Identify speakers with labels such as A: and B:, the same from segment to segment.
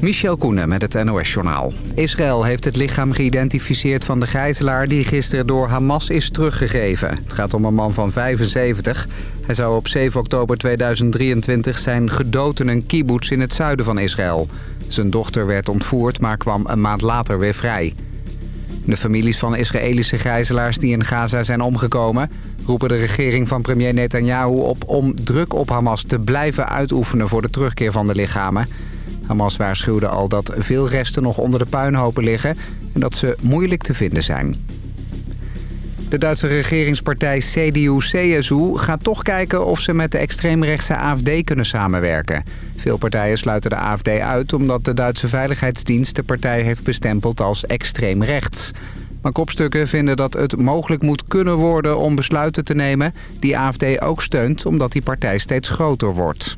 A: Michel Koenen met het NOS-journaal. Israël heeft het lichaam geïdentificeerd van de gijzelaar... die gisteren door Hamas is teruggegeven. Het gaat om een man van 75. Hij zou op 7 oktober 2023 zijn gedood in een kibbutz in het zuiden van Israël. Zijn dochter werd ontvoerd, maar kwam een maand later weer vrij. De families van Israëlische gijzelaars die in Gaza zijn omgekomen... roepen de regering van premier Netanyahu op om druk op Hamas te blijven uitoefenen... voor de terugkeer van de lichamen... Hamas waarschuwde al dat veel resten nog onder de puinhopen liggen... en dat ze moeilijk te vinden zijn. De Duitse regeringspartij CDU-CSU gaat toch kijken of ze met de extreemrechtse AFD kunnen samenwerken. Veel partijen sluiten de AFD uit omdat de Duitse Veiligheidsdienst de partij heeft bestempeld als extreem rechts. Maar kopstukken vinden dat het mogelijk moet kunnen worden om besluiten te nemen die AFD ook steunt omdat die partij steeds groter wordt.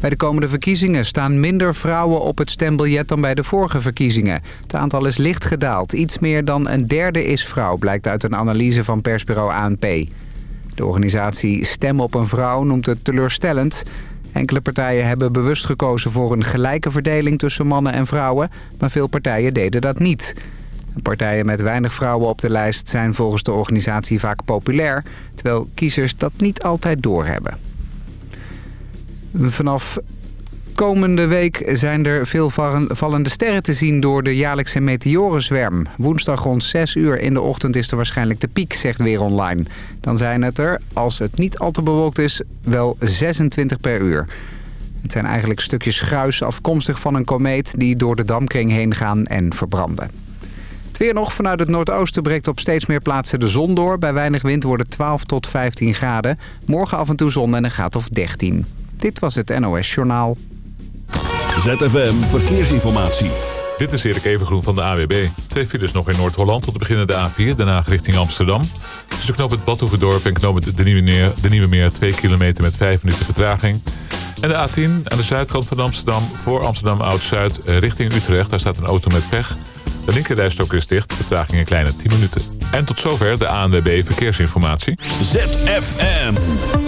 A: Bij de komende verkiezingen staan minder vrouwen op het stembiljet dan bij de vorige verkiezingen. Het aantal is licht gedaald. Iets meer dan een derde is vrouw, blijkt uit een analyse van persbureau ANP. De organisatie Stem op een Vrouw noemt het teleurstellend. Enkele partijen hebben bewust gekozen voor een gelijke verdeling tussen mannen en vrouwen... maar veel partijen deden dat niet. Partijen met weinig vrouwen op de lijst zijn volgens de organisatie vaak populair... terwijl kiezers dat niet altijd doorhebben. Vanaf komende week zijn er veel vallende sterren te zien door de jaarlijkse meteorenzwerm. Woensdag rond 6 uur in de ochtend is er waarschijnlijk de piek, zegt Weer Online. Dan zijn het er, als het niet al te bewolkt is, wel 26 per uur. Het zijn eigenlijk stukjes gruis afkomstig van een komeet die door de damkring heen gaan en verbranden. Het weer nog vanuit het noordoosten breekt op steeds meer plaatsen de zon door. Bij weinig wind worden 12 tot 15 graden. Morgen af en toe zon en een graad of 13. Dit was het NOS Journaal.
B: ZFM Verkeersinformatie.
C: Dit is Erik Evengroen van de AWB. Twee files nog in Noord-Holland tot beginnen de A4, daarna richting Amsterdam. Tussen knoop het Badhoevedorp en knoop het de Nieuwe, Meer, de Nieuwe Meer 2 kilometer met 5 minuten vertraging. En de A10 aan de zuidkant van Amsterdam voor Amsterdam Oud-Zuid richting Utrecht. Daar staat een auto met pech. De linkerrijstok is dicht, vertraging een kleine 10 minuten. En tot zover de ANWB Verkeersinformatie.
B: ZFM.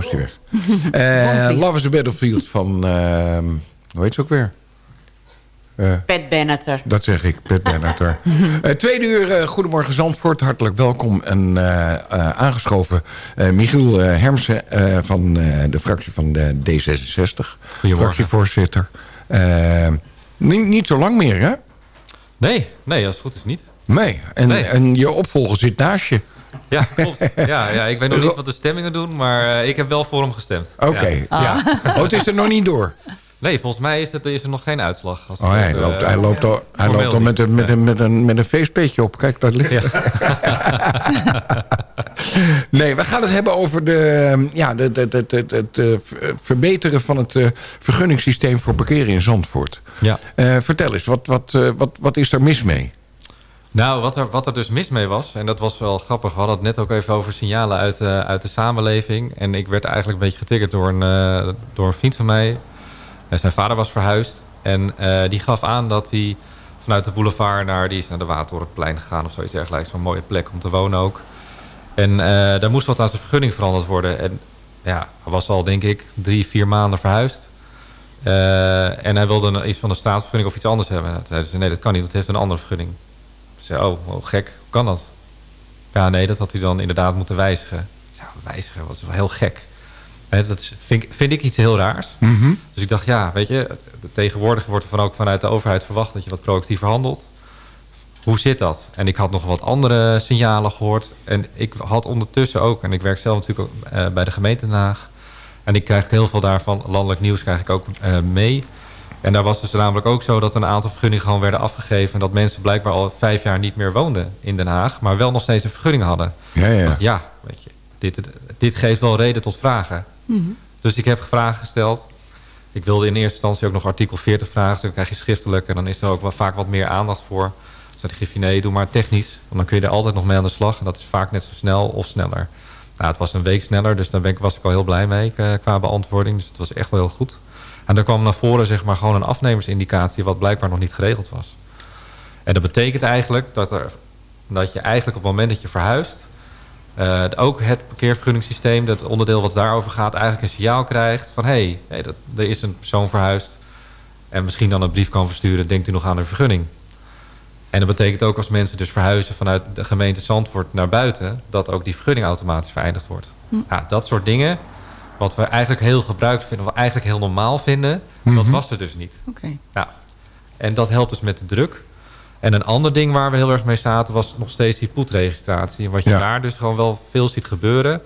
D: Nou is hij weg. Eh, Love is the Battlefield van... ehm, hoe heet ze ook weer? Eh,
E: Pat Benatar.
D: dat zeg ik, Pet Benatar. Eh tweede uur, eh, Goedemorgen Zandvoort. Hartelijk welkom. En eh, eh, aangeschoven eh, Michiel eh, Hermsen eh, van eh, de fractie van de D66. Fractievoorzitter. Niet, niet zo lang meer, hè?
F: Nee, nee, als het goed is niet.
D: Nee. En,
F: Nee.
D: en je opvolger zit naast je.
F: Ja, klopt. Ja, ja, ik weet nog niet wat de stemmingen doen, maar eh, ik heb wel voor hem gestemd.
D: Oké,
F: Ja.
D: ja. Oh, het is er nog niet door.
F: Nee, volgens mij is, het, is er nog geen uitslag. Als
D: Oh, hij,
F: eh,
D: loopt, hij loopt al, hij loopt al met, een, met, een, met, een, met een feestpetje op. Kijk, dat ligt.
F: Ja.
D: Nee, we gaan het hebben over de, ja, de, de, de, de- het eh, verbeteren van het eh, vergunningssysteem voor parkeren in Zandvoort.
F: Ja.
D: Eh, vertel eens, wat, wat, eh, wat, wat is er mis mee?
F: Nou, wat er, wat er dus mis mee was, en dat was wel grappig. We hadden het net ook even over signalen uit, eh, uit de samenleving. En ik werd eigenlijk een beetje getiggerd door een, eh, door een vriend van mij. En zijn vader was verhuisd. En eh, die gaf aan dat hij vanuit de boulevard naar, die is naar de Watertorenplein gegaan of zoiets dergelijks. Zo'n mooie plek om te wonen ook. En eh, daar moest wat aan zijn vergunning veranderd worden. En ja, hij was al denk ik drie, vier maanden verhuisd. Eh, en hij wilde iets van de staatsvergunning of iets anders hebben. Toen zeiden ze, nee, dat kan niet, want het heeft een andere vergunning. Zei, oh, oh, gek, hoe kan dat? Ja, nee, dat had hij dan inderdaad moeten wijzigen. Ja, wijzigen, is wel heel gek. Dat is, vind, ik- vind ik iets heel raars. Dus ik dacht, ja, weet je, tegenwoordig wordt er van ook vanuit de overheid verwacht dat je wat proactiever handelt. Hoe zit dat? En ik had nog wat andere signalen gehoord. En ik had ondertussen ook, en ik werk zelf natuurlijk ook eh, bij de gemeente Den Haag. En ik krijg heel veel daarvan, landelijk nieuws krijg ik ook eh, mee. En daar was dus namelijk ook zo dat een aantal vergunningen gewoon werden afgegeven. En dat mensen blijkbaar al vijf jaar niet meer woonden in Den Haag. Maar wel nog steeds een vergunning hadden.
D: Ja, ja.
F: dacht, ja, weet je, dit, dit geeft wel reden tot vragen. Dus ik heb vragen gesteld. Ik wilde in eerste instantie ook nog artikel 40 vragen. Dus dan krijg je schriftelijk en dan is er ook wel vaak wat meer aandacht voor. Dus zei de Griffie, nee, doe maar technisch. Want dan kun je er altijd nog mee aan de slag. En dat is vaak net zo snel of sneller. Nou, het was een week sneller, dus daar ben ik, was ik al heel blij mee eh, qua beantwoording. Dus het was echt wel heel goed. En daar kwam naar voren zeg maar, gewoon een afnemersindicatie... wat blijkbaar nog niet geregeld was. En dat betekent eigenlijk dat, er, dat je eigenlijk op het moment dat je verhuist... eh, ook het parkeervergunningssysteem, dat onderdeel wat daarover gaat... eigenlijk een signaal krijgt van... hé, hey, dat, er is een persoon verhuisd... en misschien dan een brief kan versturen... denkt u nog aan een vergunning? En dat betekent ook als mensen dus verhuizen... vanuit de gemeente Zandvoort naar buiten... dat ook die vergunning automatisch verenigd wordt. Ja, dat soort dingen... wat we eigenlijk heel gebruikt vinden... wat we eigenlijk heel normaal vinden... dat was er dus niet.
G: Oké.
F: Nou, en dat helpt dus met de druk. En een ander ding waar we heel erg mee zaten... was nog steeds die poetregistratie. En wat je
D: Ja.
F: daar dus gewoon wel veel ziet gebeuren...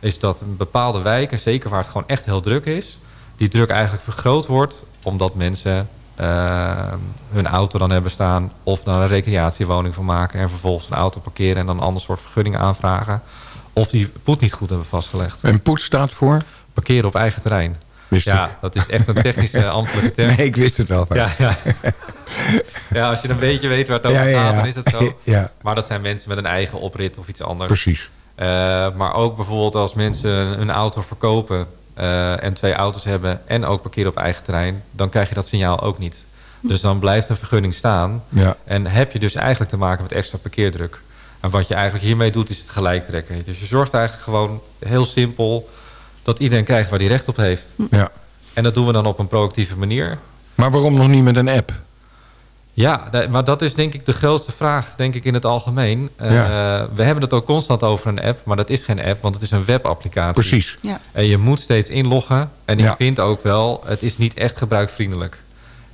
F: is dat een bepaalde wijk, en zeker waar het gewoon echt heel druk is... die druk eigenlijk vergroot wordt... omdat mensen eh, hun auto dan hebben staan... of daar een recreatiewoning van maken... en vervolgens een auto parkeren... en dan een ander soort vergunning aanvragen... of die poet niet goed hebben vastgelegd.
D: En poet staat voor?
F: Parkeren op eigen terrein.
D: Wist
F: Ja,
D: ik.
F: dat is echt een technische ambtelijke term.
D: Nee, ik wist het wel. maar-
F: Ja, ja. ja, als je een beetje weet waar het over
D: Ja,
F: gaat,
D: ja.
F: dan is dat zo.
D: Ja.
F: Maar dat zijn mensen met een eigen oprit of iets anders.
D: Precies.
F: Eh, maar ook bijvoorbeeld als mensen een auto verkopen eh, en twee auto's hebben en ook parkeren op eigen terrein, dan krijg je dat signaal ook niet. Dus dan blijft een vergunning staan.
D: Ja.
F: En heb je dus eigenlijk te maken met extra parkeerdruk. En wat je eigenlijk hiermee doet, is het gelijk trekken. Dus je zorgt eigenlijk gewoon heel simpel dat iedereen krijgt waar hij recht op heeft.
D: ja.
F: En dat doen we dan op een proactieve manier.
D: Maar waarom nog niet met een app?
F: Ja, maar dat is denk ik de grootste vraag, denk ik in het algemeen. Eh,
D: Ja.
F: We hebben het ook constant over een app, maar dat is geen app, want het is een webapplicatie.
D: Precies.
G: Ja.
F: En je moet steeds inloggen. En ik
D: Ja.
F: vind ook wel, het is niet echt gebruikvriendelijk.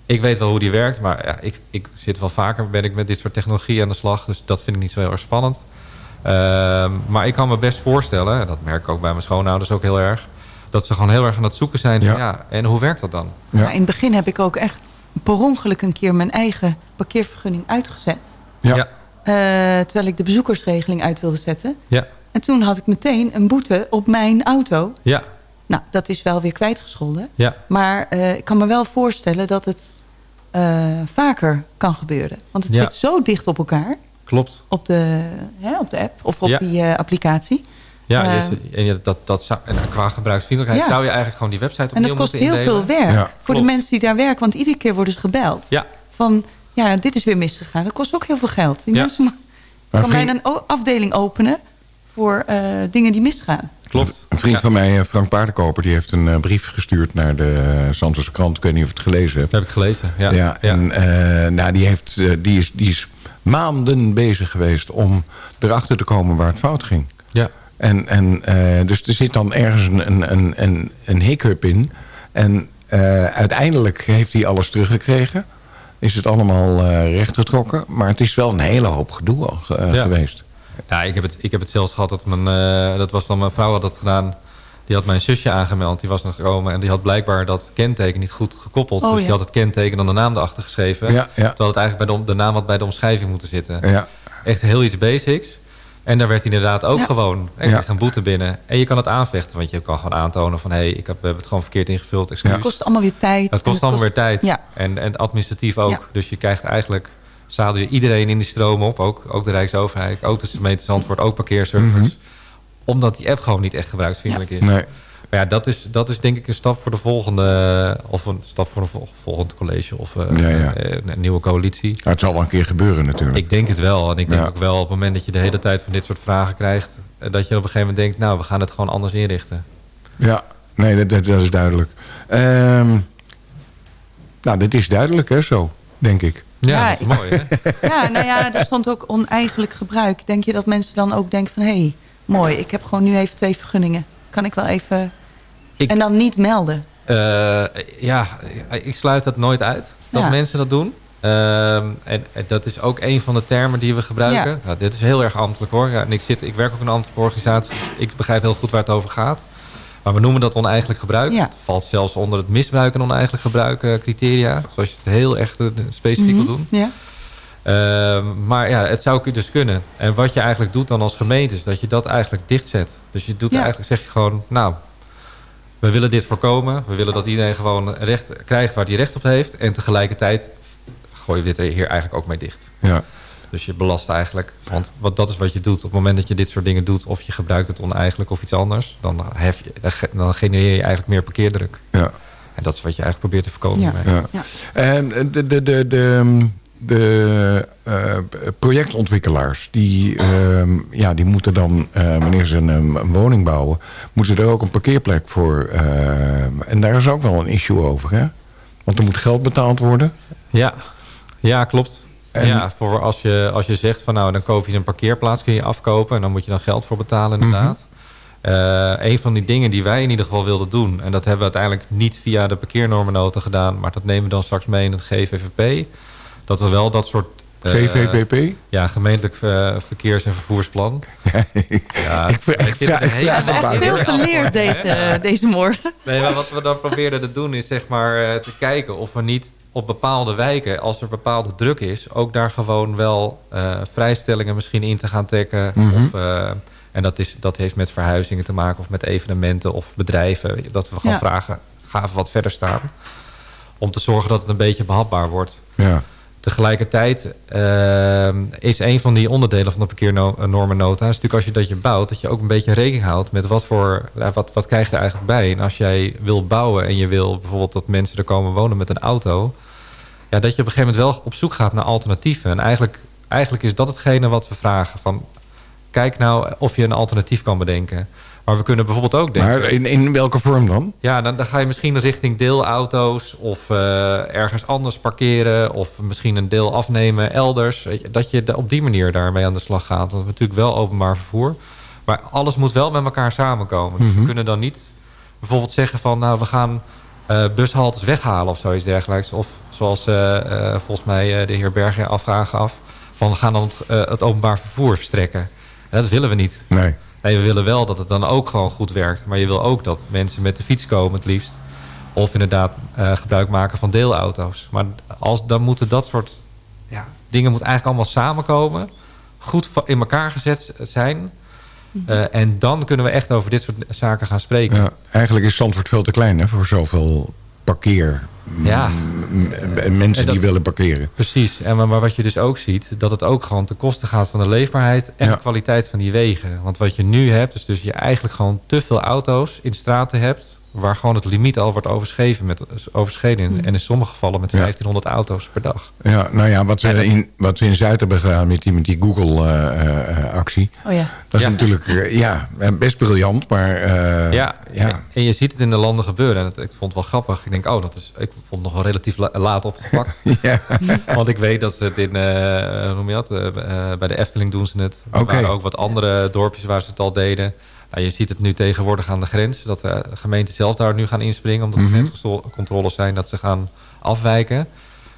F: Ik weet wel hoe die werkt, maar ja, ik, ik zit wel vaker ben ik met dit soort technologie aan de slag. Dus dat vind ik niet zo heel erg spannend. Ehm, maar ik kan me best voorstellen, en dat merk ik ook bij mijn schoonouders ook heel erg... dat ze gewoon heel erg aan het zoeken zijn van
D: Ja.
F: ja, en hoe werkt dat dan?
D: Ja.
G: In het begin heb ik ook echt per ongeluk een keer mijn eigen parkeervergunning uitgezet.
D: Ja.
F: Ja,
G: Eh, terwijl ik de bezoekersregeling uit wilde zetten.
F: ja,
G: En toen had ik meteen een boete op mijn auto.
F: ja,
G: Nou, dat is wel weer kwijtgescholden.
F: ja.
G: Maar eh, ik kan me wel voorstellen dat het eh, vaker kan gebeuren. Want het
F: Ja.
G: zit zo dicht op elkaar.
F: klopt.
G: Op de, hè, op de app of op
F: Ja.
G: die eh, applicatie.
F: Ja,
G: Eh,
F: en je- dat, dat zou, en qua gebruiksvriendelijkheid
G: Ja.
F: zou je eigenlijk gewoon die website
G: En
F: opnieuw
G: dat kost
F: moeten
G: heel
F: indelen.
G: veel werk
D: Ja.
G: voor
F: Klopt.
G: de mensen die daar werken. Want iedere keer worden ze gebeld.
F: Ja,
G: Van, ja, dit is weer misgegaan. Dat kost ook heel veel geld. Die
F: Ja.
G: mensen
D: Maar
G: kan bijna een afdeling openen voor eh, dingen die misgaan.
F: Klopt.
D: Een vriend
F: Ja,
D: van mij, eh, Frank Paardenkoper, die heeft een eh, brief gestuurd naar de uh, Zandvoortse krant. Ik weet niet of je het gelezen hebt.
F: Dat heb ik gelezen. Ja.
D: Ja, en eh, nou, die, heeft, eh, die, is, die is maanden bezig geweest om erachter te komen waar het fout ging.
F: ja.
D: En, en, eh, dus er zit dan ergens een, een, een, een, een hiccup in. En eh, uiteindelijk heeft hij alles teruggekregen. Is het allemaal eh, rechtgetrokken. Maar het is wel een hele hoop gedoe al eh,
F: Ja.
D: geweest.
F: Ja, ik heb, het, ik heb het zelfs gehad dat mijn, eh, dat was dan mijn vrouw had dat gedaan. Die had mijn zusje aangemeld, die was nog gekomen. En die had blijkbaar dat kenteken niet goed gekoppeld.
G: Oh,
F: dus
G: ja.
F: die had het kenteken dan de naam erachter geschreven.
D: Ja, ja.
F: Terwijl het eigenlijk bij de, om- de naam had bij de omschrijving moeten zitten.
D: Ja,
F: Echt heel iets basics. En daar werd inderdaad ook
G: Ja.
F: gewoon er
D: Ja.
F: een boete binnen. En je kan het aanvechten, want je kan gewoon aantonen van... hé, hey, ik heb, we hebben het gewoon verkeerd ingevuld, excuus.
G: Het kost allemaal weer tijd.
F: Het kost allemaal weer tijd.
G: Ja.
F: En, en administratief ook.
G: Ja.
F: Dus je krijgt eigenlijk... zadel je iedereen in die stroom op. Ook, ook de Rijksoverheid, ook de gemeente Zandvoort, ook parkeerservice. Omdat die app gewoon niet echt gebruiksvriendelijk is.
D: Mhm. nee.
F: Maar ja, dat is, dat is denk ik een stap voor de volgende... of een stap voor een vol- volgend college of eh,
D: Ja, ja.
F: eh, een nieuwe coalitie.
D: Nou, het zal wel een keer gebeuren natuurlijk.
F: Ik denk het wel. En ik denk
D: Ja.
F: ook wel op het moment dat je de hele tijd van dit soort vragen krijgt... eh, dat je op een gegeven moment denkt... nou, we gaan het gewoon anders inrichten.
D: Ja, nee, dat, dat, dat is duidelijk. Ehm, nou, dit is duidelijk hè, zo, denk ik.
F: Ja,
G: Ja,
F: dat is mooi, hè?
G: Ja, nou ja, er stond ook oneigenlijk gebruik. Denk je dat mensen dan ook denken van... hé, hey, mooi, ik heb gewoon nu even twee vergunningen. Kan ik wel even...
F: Ik-
G: En dan niet melden.
F: Eh, ja, ik sluit dat nooit uit dat
G: Ja.
F: mensen dat doen. Ehm, en, en dat is ook een van de termen die we gebruiken.
G: Ja.
F: Ja, dit is heel erg ambtelijk hoor. Ja, en ik, zit, ik werk ook in een ambtelijke organisatie. dus ik begrijp heel goed waar het over gaat. Maar we noemen dat oneigenlijk gebruik.
G: Ja.
F: Het valt zelfs onder het misbruik en oneigenlijk gebruik eh, criteria. Zoals je het heel echt eh, specifiek wil doen.
G: Ja.
F: Ehm, maar ja, het zou dus kunnen. En wat je eigenlijk doet dan als gemeente... is dat je dat eigenlijk dichtzet. Dus je doet
G: Ja.
F: eigenlijk, zeg je gewoon... nou, we willen dit voorkomen. We willen dat iedereen gewoon recht krijgt waar hij recht op heeft. En tegelijkertijd gooi je dit er hier eigenlijk ook mee dicht.
D: Ja.
F: Dus je belast eigenlijk... want wat, dat is wat je doet. Op het moment dat je dit soort dingen doet... of je gebruikt het oneigenlijk of iets anders... dan, hef je, dan ge- dan genereer je eigenlijk meer parkeerdruk.
D: Ja.
F: En dat is wat je eigenlijk probeert te voorkomen.
G: Ja.
D: Ja.
G: Ja.
D: En de, de, de, de, de eh, projectontwikkelaars, die, ehm, ja, die moeten dan, eh, wanneer ze een, een woning bouwen, moeten er ook een parkeerplek voor. ehm, en daar is ook wel een issue over, hè? Want er moet geld betaald worden.
F: Ja, ja klopt.
D: En-
F: Ja, voor als je, als je zegt van nou, dan koop je een parkeerplaats, kun je afkopen en dan moet je dan geld voor betalen inderdaad. Eh, een van die dingen die wij in ieder geval wilden doen, en dat hebben we uiteindelijk niet via de parkeernormennota gedaan, maar dat nemen we dan straks mee in het GVVP. Dat we wel dat soort... eh,
D: GVPP?
F: ja, gemeentelijk eh, verkeers- en vervoersplan. Ja,
D: Ik ik
G: We hebben echt veel geleerd deze, deze morgen.
F: Nee, maar wat we dan probeerden te doen is zeg maar eh, te kijken of we niet op bepaalde wijken, als er bepaalde druk is, ook daar gewoon wel eh, vrijstellingen misschien in te gaan trekken. of, eh, en dat, is, dat heeft met verhuizingen te maken of met evenementen of bedrijven. Dat we gewoon
G: Ja.
F: vragen, ga even wat verder staan. Om te zorgen dat het een beetje behapbaar wordt.
D: Ja.
F: Tegelijkertijd ehm, is een van die onderdelen van de parkeernormennota... is natuurlijk als je dat je bouwt... dat je ook een beetje rekening houdt met wat voor... wat, wat krijg je er eigenlijk bij. En als jij wil bouwen en je wil bijvoorbeeld dat mensen er komen wonen met een auto... Ja, dat je op een gegeven moment wel op zoek gaat naar alternatieven. En eigenlijk, eigenlijk is dat hetgene wat we vragen. Van, kijk nou of je een alternatief kan bedenken. Maar we kunnen bijvoorbeeld ook denken...
D: Maar in, in welke vorm dan?
F: Ja, dan, dan ga je misschien richting deelauto's of eh, ergens anders parkeren of misschien een deel afnemen elders. Dat je op die manier daarmee aan de slag gaat. Want natuurlijk wel openbaar vervoer. Maar alles moet wel met elkaar samenkomen. Dus we kunnen dan niet bijvoorbeeld zeggen van nou we gaan bushaltes weghalen of zoiets dergelijks. Of zoals eh, eh, volgens mij eh, de heer Berger afvragen af. Van we gaan dan het, eh, het openbaar vervoer verstrekken. En dat willen we niet.
D: Nee.
F: Nee, we willen wel dat het dan ook gewoon goed werkt. Maar je wil ook dat mensen met de fiets komen het liefst. Of inderdaad eh, gebruik maken van deelauto's. Maar als, dan moeten dat soort ja, dingen moet eigenlijk allemaal samenkomen. Goed in elkaar gezet zijn. Eh, en dan kunnen we echt over dit soort zaken gaan spreken.
D: Ja, eigenlijk is Zandvoort veel te klein hè, voor zoveel parkeer.
F: Ja.
D: mensen
F: dat-
D: die willen parkeren.
F: Precies. En maar, maar wat je dus ook ziet, dat het ook gewoon ten koste gaat van de leefbaarheid en
D: Ja.
F: de kwaliteit van die wegen. Want wat je nu hebt, is dus je eigenlijk gewoon te veel auto's in straten hebt, waar gewoon het limiet al wordt overschreven met, overschreden.
G: Mm.
F: En in sommige gevallen met
D: Ja.
F: 1500 auto's per dag.
D: Ja, nou ja, wat we, in, wat we in Zuid hebben gedaan met die, met die Google-actie...
G: Oh ja.
D: dat is
F: Ja.
D: natuurlijk eh, ja, best briljant, maar... eh,
F: ja,
D: ja.
F: En, en je ziet het in de landen gebeuren. En het- ik vond het wel grappig. Ik denk, oh, dat is, ik vond het nog wel relatief la- laat opgepakt.
D: ja.
F: Want ik weet dat ze het in, eh, hoe noem je dat? Eh, eh, bij de Efteling doen ze het. Er
D: Oké.
F: waren ook wat andere dorpjes waar ze het al deden. Nou, je ziet het nu tegenwoordig aan de grens. Dat de gemeenten zelf daar nu gaan inspringen. Omdat
D: Mhm.
F: er grenscontroles zijn. Dat ze gaan afwijken.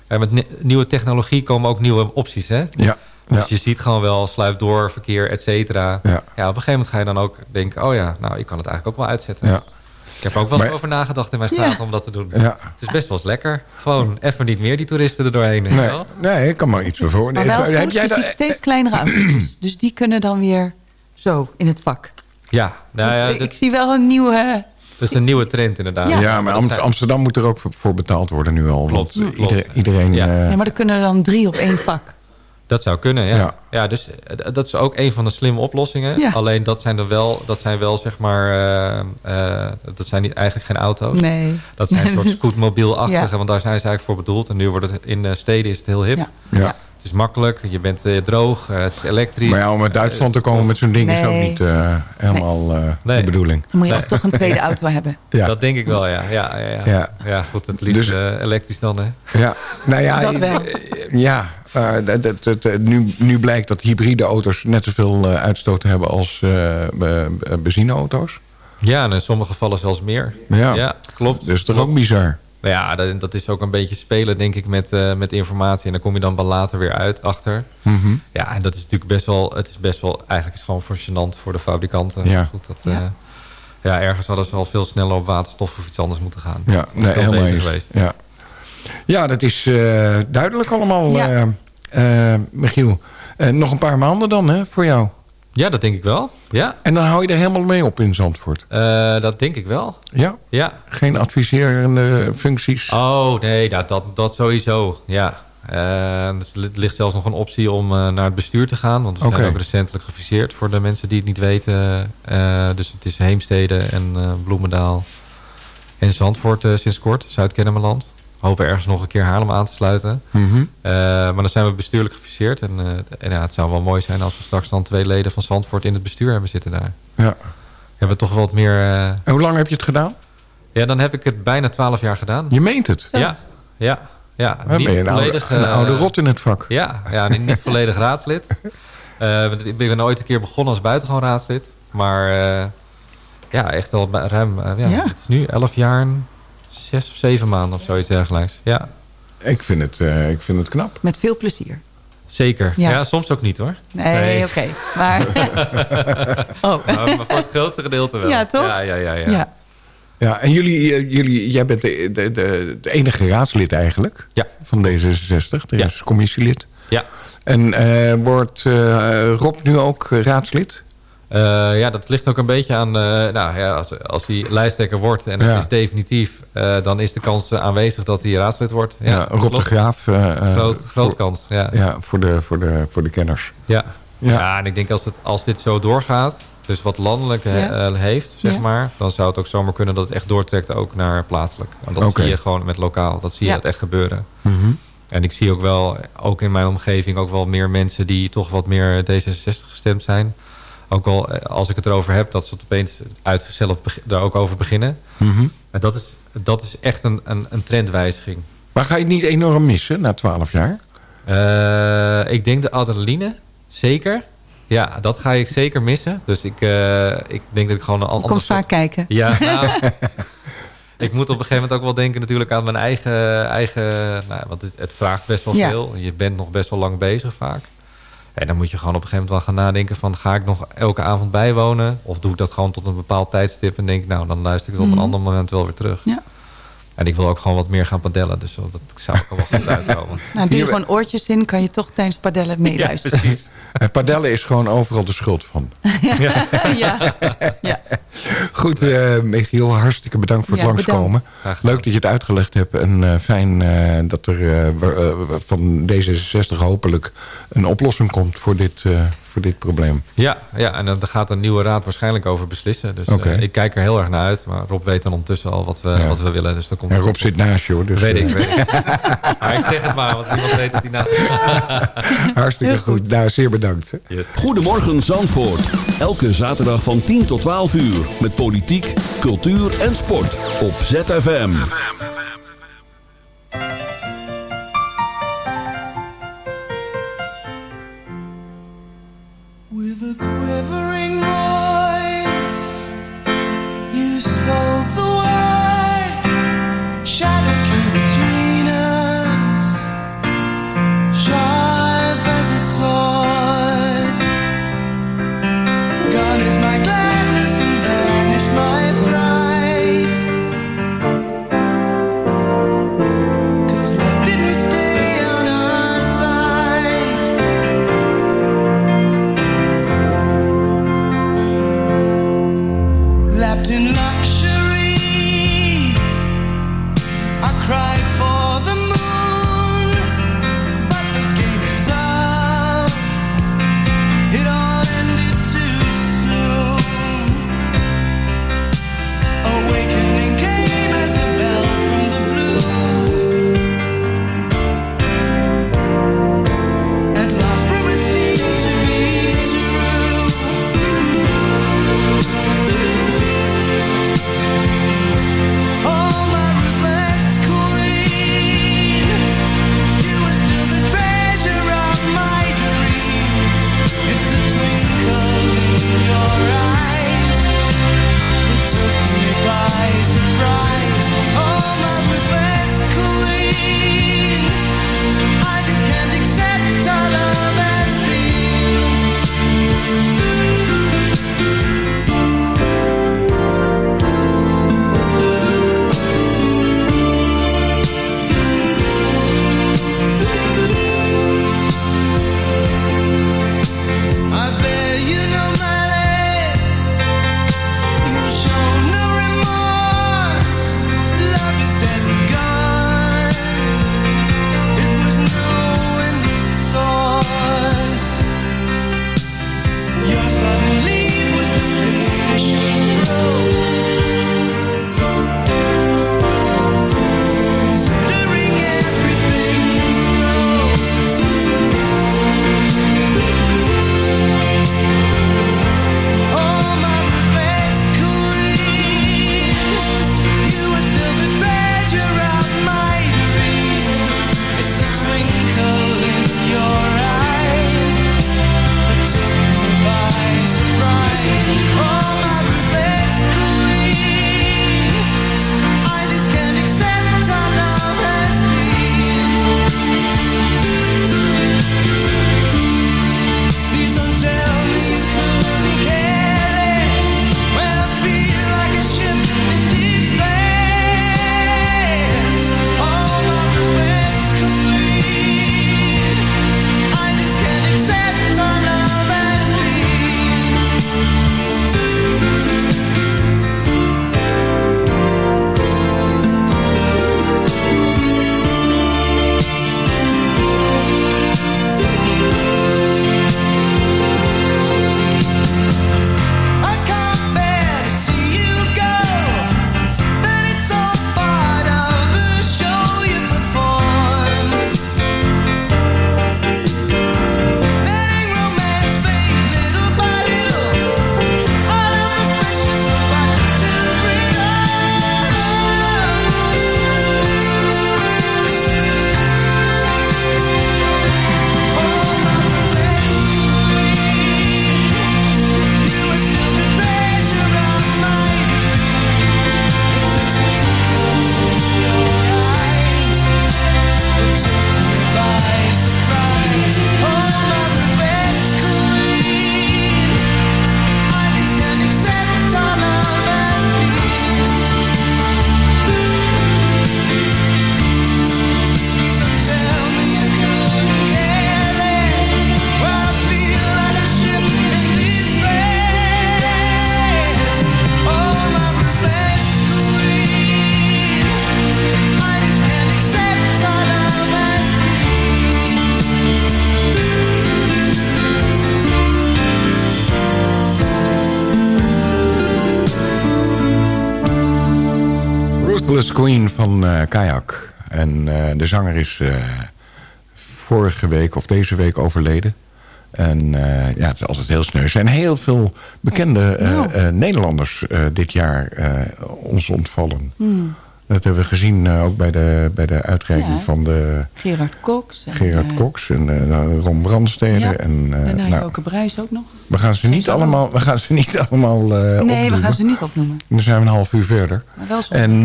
F: En met ni- nieuwe technologie komen ook nieuwe opties. Hè?
D: ja.
F: Dus
D: Ja.
F: je ziet gewoon wel sluif door, verkeer, et cetera.
D: Ja.
F: Ja, op een gegeven moment ga je dan ook denken... oh ja, nou, ik kan het eigenlijk ook wel uitzetten.
D: Ja.
F: Ik heb er ook wel eens
D: Maar-
F: over nagedacht in mijn straat
G: Ja.
F: om dat te doen.
D: Ja.
F: Het is best wel eens lekker. Gewoon even niet meer die toeristen er doorheen.
D: Nee, nee, ik kan me iets voor.
G: Maar wel
D: heb jij
G: ziet steeds kleinere auto's. Dus die kunnen dan weer zo in het vak.
F: Ja, nou ja,
G: ik, zie wel een nieuwe...
F: dat is een nieuwe trend inderdaad.
G: Ja.
D: ja, maar Am- Amsterdam moet er ook voor- betaald worden nu al.
F: Klopt,
D: Want
F: klopt.
D: iedereen... iedereen
F: Ja.
D: eh,
G: Ja, maar er kunnen er dan drie op één vak.
F: Dat zou kunnen, ja.
D: Ja.
F: ja. dus eh, dat is ook een van de slimme oplossingen.
G: Ja.
F: Alleen dat zijn er wel, dat zijn wel zeg maar, eh, eh, dat zijn niet, eigenlijk geen auto's.
G: Nee.
F: Dat zijn een soort scootmobielachtige,
G: Ja.
F: want daar zijn ze eigenlijk voor bedoeld. En nu wordt het in de steden is het heel hip.
G: Ja.
D: Ja.
F: Het is makkelijk, je bent eh, droog, eh, het is elektrisch.
D: Maar ja, om uit Duitsland te komen met zo'n ding is ook niet eh, helemaal eh,
F: Nee.
D: de bedoeling.
G: Dan moet je
F: Nee.
G: ook toch een tweede auto hebben.
D: Ja.
F: Dat denk ik wel, ja. Ja, ja, ja.
D: Ja.
F: ja. goed, het liefst
D: Dus-
F: elektrisch dan, hè.
D: Ja, nou ja,
G: Dat wel.
D: ja eh, dat, dat, dat, nu, nu blijkt dat hybride auto's net zoveel eh, uitstoot hebben als eh, be- be- benzineauto's.
F: Ja, en in sommige gevallen zelfs meer.
D: Ja.
F: klopt.
D: Dat is toch
F: Klopt.
D: ook bizar?
F: Maar ja, dat, dat is ook een beetje spelen, denk ik, met, eh, met informatie. En daar kom je dan wel later weer uit, achter.
D: Mhm.
F: Ja, en dat is natuurlijk best wel... Het is best wel... Eigenlijk is het gewoon voor gênant voor de fabrikanten.
D: Ja.
F: Goed, dat,
G: Ja.
F: ja. ja, ergens hadden ze al veel sneller op waterstof of iets anders moeten gaan.
D: Ja,
F: Dat is
D: nee, helemaal eens.
F: geweest.
D: Ja. ja, dat is eh, duidelijk allemaal,
G: Ja.
D: eh, eh, Michiel. Eh, nog een paar maanden dan hè, voor jou.
F: Ja, dat denk ik wel. Ja,
D: En dan hou je er helemaal mee op in Zandvoort.
F: eh, dat denk ik wel.
D: Ja?
F: Ja.
D: Geen adviserende functies?
F: Oh, nee, dat, dat, dat sowieso. Ja. Dus er ligt zelfs nog een optie om eh, naar het bestuur te gaan. Want we zijn ook recentelijk gefuseerd voor de mensen die het niet weten. Dus het is Heemstede en Bloemendaal en Zandvoort sinds kort. Zuid-Kennemerland. We hopen ergens nog een keer Haarlem aan te sluiten.
D: Mhm.
F: Eh, maar dan zijn we bestuurlijk gefuseerd. En, eh, en ja, het zou wel mooi zijn als we straks dan twee leden van Zandvoort in het bestuur hebben zitten daar.
D: Ja.
F: Hebben we toch wat meer... eh,
D: En hoe lang heb je het gedaan?
F: ja, dan heb ik het bijna twaalf jaar gedaan.
D: Je meent het.
F: Ja, ja, ja.
D: Dan ben je een oude,
F: volledig,
D: een oude rot in het vak.
F: Ja, ja niet, niet volledig raadslid. Eh, want ik ben ooit een keer begonnen als buitengewoon raadslid. Maar eh, ja, echt al bij- ruim... ja,
G: Ja.
F: Het is nu elf jaar, zes of zeven maanden of zoiets dergelijks. Ja,
D: Ik vind het, eh, ik vind het knap.
G: Met veel plezier.
F: zeker. Ja.
G: Ja.
F: soms ook niet hoor.
G: Nee,
F: Nee.
G: oké. Maar... oh.
F: Maar, maar voor het grootste gedeelte wel.
G: Ja, toch?
F: Ja, ja, ja. ja.
G: Ja.
D: Ja, en jullie, eh, jullie, jij bent de, de, de, de enige raadslid eigenlijk
F: Ja.
D: van D66. De
F: Ja.
D: commissielid.
F: Ja.
D: En eh, wordt eh, Rob nu ook raadslid?
F: Eh, ja, dat ligt ook een beetje aan... eh, nou ja, als, als hij lijsttrekker wordt en het
D: Ja.
F: is definitief... eh, dan is de kans aanwezig dat hij raadslid wordt. Ja,
D: Ja, Rob de. Graaf. eh, eh,
F: Groot, groot
D: voor,
F: kans, ja.
D: Ja, voor de, voor, de, voor de kenners.
F: Ja.
D: Ja.
F: Ja. en ik denk als, het, als dit zo doorgaat, dus wat landelijk
G: Ja.
F: heeft, zeg
G: Ja.
F: maar, dan zou het ook zomaar kunnen dat het echt doortrekt ook naar plaatselijk. Want dat zie je gewoon met lokaal, dat zie je dat echt gebeuren.
D: Mhm.
F: En ik zie ook wel, ook in mijn omgeving, ook wel meer mensen die toch wat meer D66 gestemd zijn. Ook al eh, als ik het erover heb, dat ze het opeens uit zichzelf daar ook over beginnen. En dat is, dat is echt een, een, een trendwijziging.
D: Maar ga je het niet enorm missen na twaalf jaar?
F: Eh, ik denk de adrenaline, zeker. Ja, dat ga ik zeker missen. Dus ik, eh, ik denk dat ik gewoon een ander soort-
G: vaak kijken.
F: Ja, nou, ik moet op een gegeven moment ook wel denken natuurlijk aan mijn eigen... eigen nou, want het, het vraagt best wel
G: Ja.
F: veel. Je bent nog best wel lang bezig vaak. En dan moet je gewoon op een gegeven moment wel gaan nadenken van... ga ik nog elke avond bijwonen? Of doe ik dat gewoon tot een bepaald tijdstip... en denk ik, nou, dan luister ik het op
G: Mhm.
F: een ander moment wel weer terug.
G: Ja.
F: En ik wil ook gewoon wat meer gaan padellen. Dus dat zou ook wel goed uitkomen.
G: Nou, doe je gewoon oortjes in, kan je toch tijdens padellen meeluisteren.
F: precies.
D: Eh, padellen is gewoon overal de schuld van.
G: Ja. ja.
D: Goed, eh Michiel, hartstikke bedankt voor het
G: Ja,
D: langskomen. Leuk dat je het uitgelegd hebt. En eh, fijn eh, dat er van D66 hopelijk een oplossing komt voor dit, eh, voor dit probleem.
F: Ja, ja, en dan gaat een nieuwe raad waarschijnlijk over beslissen. Dus eh, ik kijk er heel erg naar uit. Maar Rob weet dan ondertussen al wat we,
D: Ja.
F: wat we willen. Dus dan komt
D: En Rob zit naast je hoor. Dus,
F: Weet
D: eh,
F: ik, weet ik. maar ik zeg het maar, want niemand weet het hierna.
D: Hartstikke goed. Nou, zeer bedankt. hè.
F: Yes.
H: Goedemorgen Zandvoort. Elke zaterdag van 10 tot 12 uur. Met politiek, cultuur en sport. Op ZFM.
D: Zanger is eh, vorige week of deze week overleden. En eh, ja, het is altijd heel sneu. Er zijn heel veel bekende
G: Nou.
D: eh, Nederlanders dit jaar ons ontvallen.
G: Hmm.
D: Dat hebben we gezien eh, ook bij de, bij de uitreiking
G: Ja.
D: van de
G: Gerard Cox. En,
D: Gerard
G: eh,
D: Cox en eh, Ron Brandstede.
G: Ja.
D: En, eh,
G: Daarna
D: nou,
G: Joke ook nog.
D: we gaan ze niet
G: Geen
D: allemaal, we gaan ze niet allemaal
G: nee, we gaan ze niet opnoemen.
D: Dan zijn we een half uur verder.
G: Maar wel zo.
D: En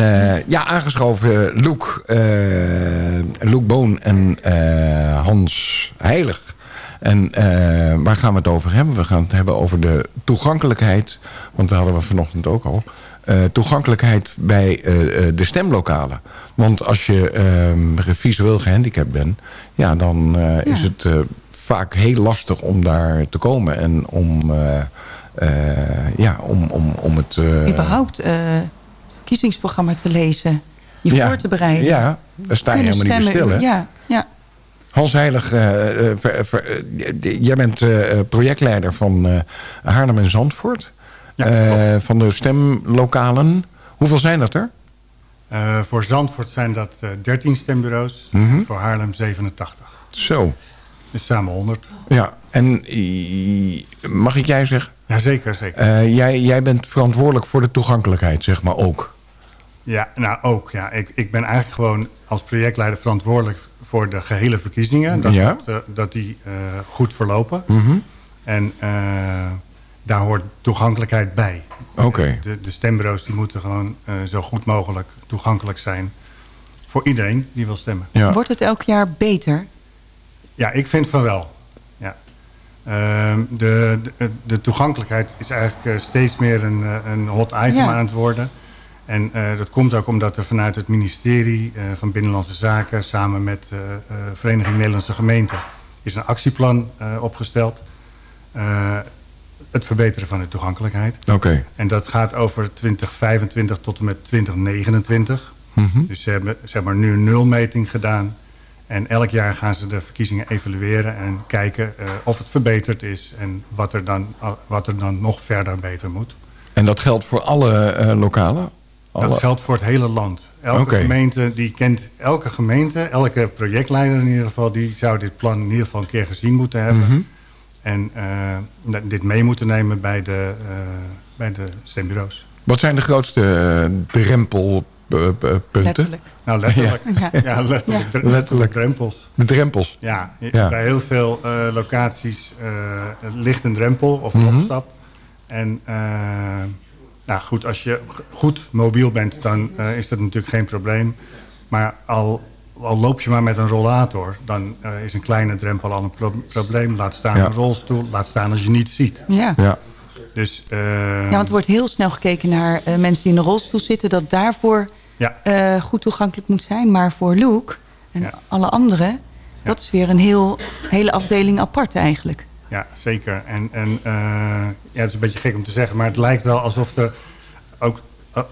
D: ja, aangeschoven Loek, Loek Boon en Hans Heilig. En waar gaan we het over hebben? We gaan het hebben over de toegankelijkheid. Want daar hadden we vanochtend ook al. Eh, toegankelijkheid bij eh, eh, de stemlokalen. Want als je eh, visueel gehandicapt bent... ja, dan is het vaak heel lastig om daar te komen. En om, ja, om, om, om het...
G: Überhaupt het verkiezingsprogramma te lezen. Je
D: ja,
G: voor te bereiden.
D: Ja, daar sta je
G: Kunnen
D: helemaal niet stil, hè?
G: Ja, ja.
D: Hans Heilig, ver- ver- jij bent projectleider van Haarlem en Zandvoort.
I: Ja,
D: Eh, van de stemlokalen. Hoeveel zijn dat er?
I: Eh, voor Zandvoort zijn dat eh 13 stembureaus.
D: Mhm.
I: Voor Haarlem 87.
D: Zo,
I: Dus samen 100.
D: ja. En eh, mag ik jij zeggen?
I: Ja, zeker, zeker.
D: Eh, jij, jij bent verantwoordelijk voor de toegankelijkheid, zeg maar ook.
I: Ja, nou ook. Ja. Ik, ik ben eigenlijk gewoon als projectleider verantwoordelijk voor de gehele verkiezingen. Dat,
D: Ja.
I: dat, eh, dat die eh, goed verlopen.
D: Mhm.
I: En eh, daar hoort toegankelijkheid bij.
D: Oké.
I: De, de stembureaus die moeten gewoon eh, zo goed mogelijk toegankelijk zijn. Voor iedereen die wil stemmen.
D: Ja.
G: Wordt het elk jaar beter?
I: Ja, ik vind van wel. Ja. Ehm, de, de, de toegankelijkheid is eigenlijk eh, steeds meer een, eh, een hot item
G: Ja.
I: aan het worden. En eh, dat komt ook omdat er vanuit het ministerie eh, van Binnenlandse Zaken... samen met de Vereniging Nederlandse Gemeenten... is een actieplan eh, opgesteld. Het verbeteren van de toegankelijkheid.
D: Oké.
I: En dat gaat over 2025 tot en met 2029.
D: Mhm.
I: Dus ze hebben zeg maar, nu een nulmeting gedaan. En elk jaar gaan ze de verkiezingen evalueren en kijken eh, of het verbeterd is en wat er, dan, wat er dan nog verder beter moet.
D: En dat geldt voor alle eh, lokalen? Alle...
I: Dat geldt voor het hele land. Elke gemeente die kent, elke gemeente, elke projectleider in ieder geval, die zou dit plan in ieder geval een keer gezien moeten hebben.
D: Mhm.
I: En eh, dit mee moeten nemen bij de, eh, bij de stembureaus.
D: Wat zijn de grootste eh, drempelpunten?
G: Letterlijk.
I: Nou, letterlijk.
G: Ja.
I: Ja, letterlijk.
D: Letterlijk.
I: Drempels.
D: De drempels.
I: Ja,
D: Ja.
I: bij heel veel eh, locaties eh, ligt een drempel of een
D: Mhm.
I: opstap. En eh, nou goed, als je goed mobiel bent, dan is dat natuurlijk geen probleem. Maar al, al loop je maar met een rollator, dan eh, is een kleine drempel al een pro- probleem. Laat staan
D: Ja.
I: een rolstoel, laat staan als je niet ziet.
G: Ja.
D: Ja.
I: Dus eh,
G: ja, want er wordt heel snel gekeken naar eh, mensen die in een rolstoel zitten... dat daarvoor
I: ja,
G: eh, goed toegankelijk moet zijn. Maar voor Luke en
I: Ja.
G: alle anderen... dat is weer een heel, hele afdeling apart eigenlijk.
I: Ja, zeker. En, en eh, ja, het is een beetje gek om te zeggen, maar het lijkt wel alsof er ook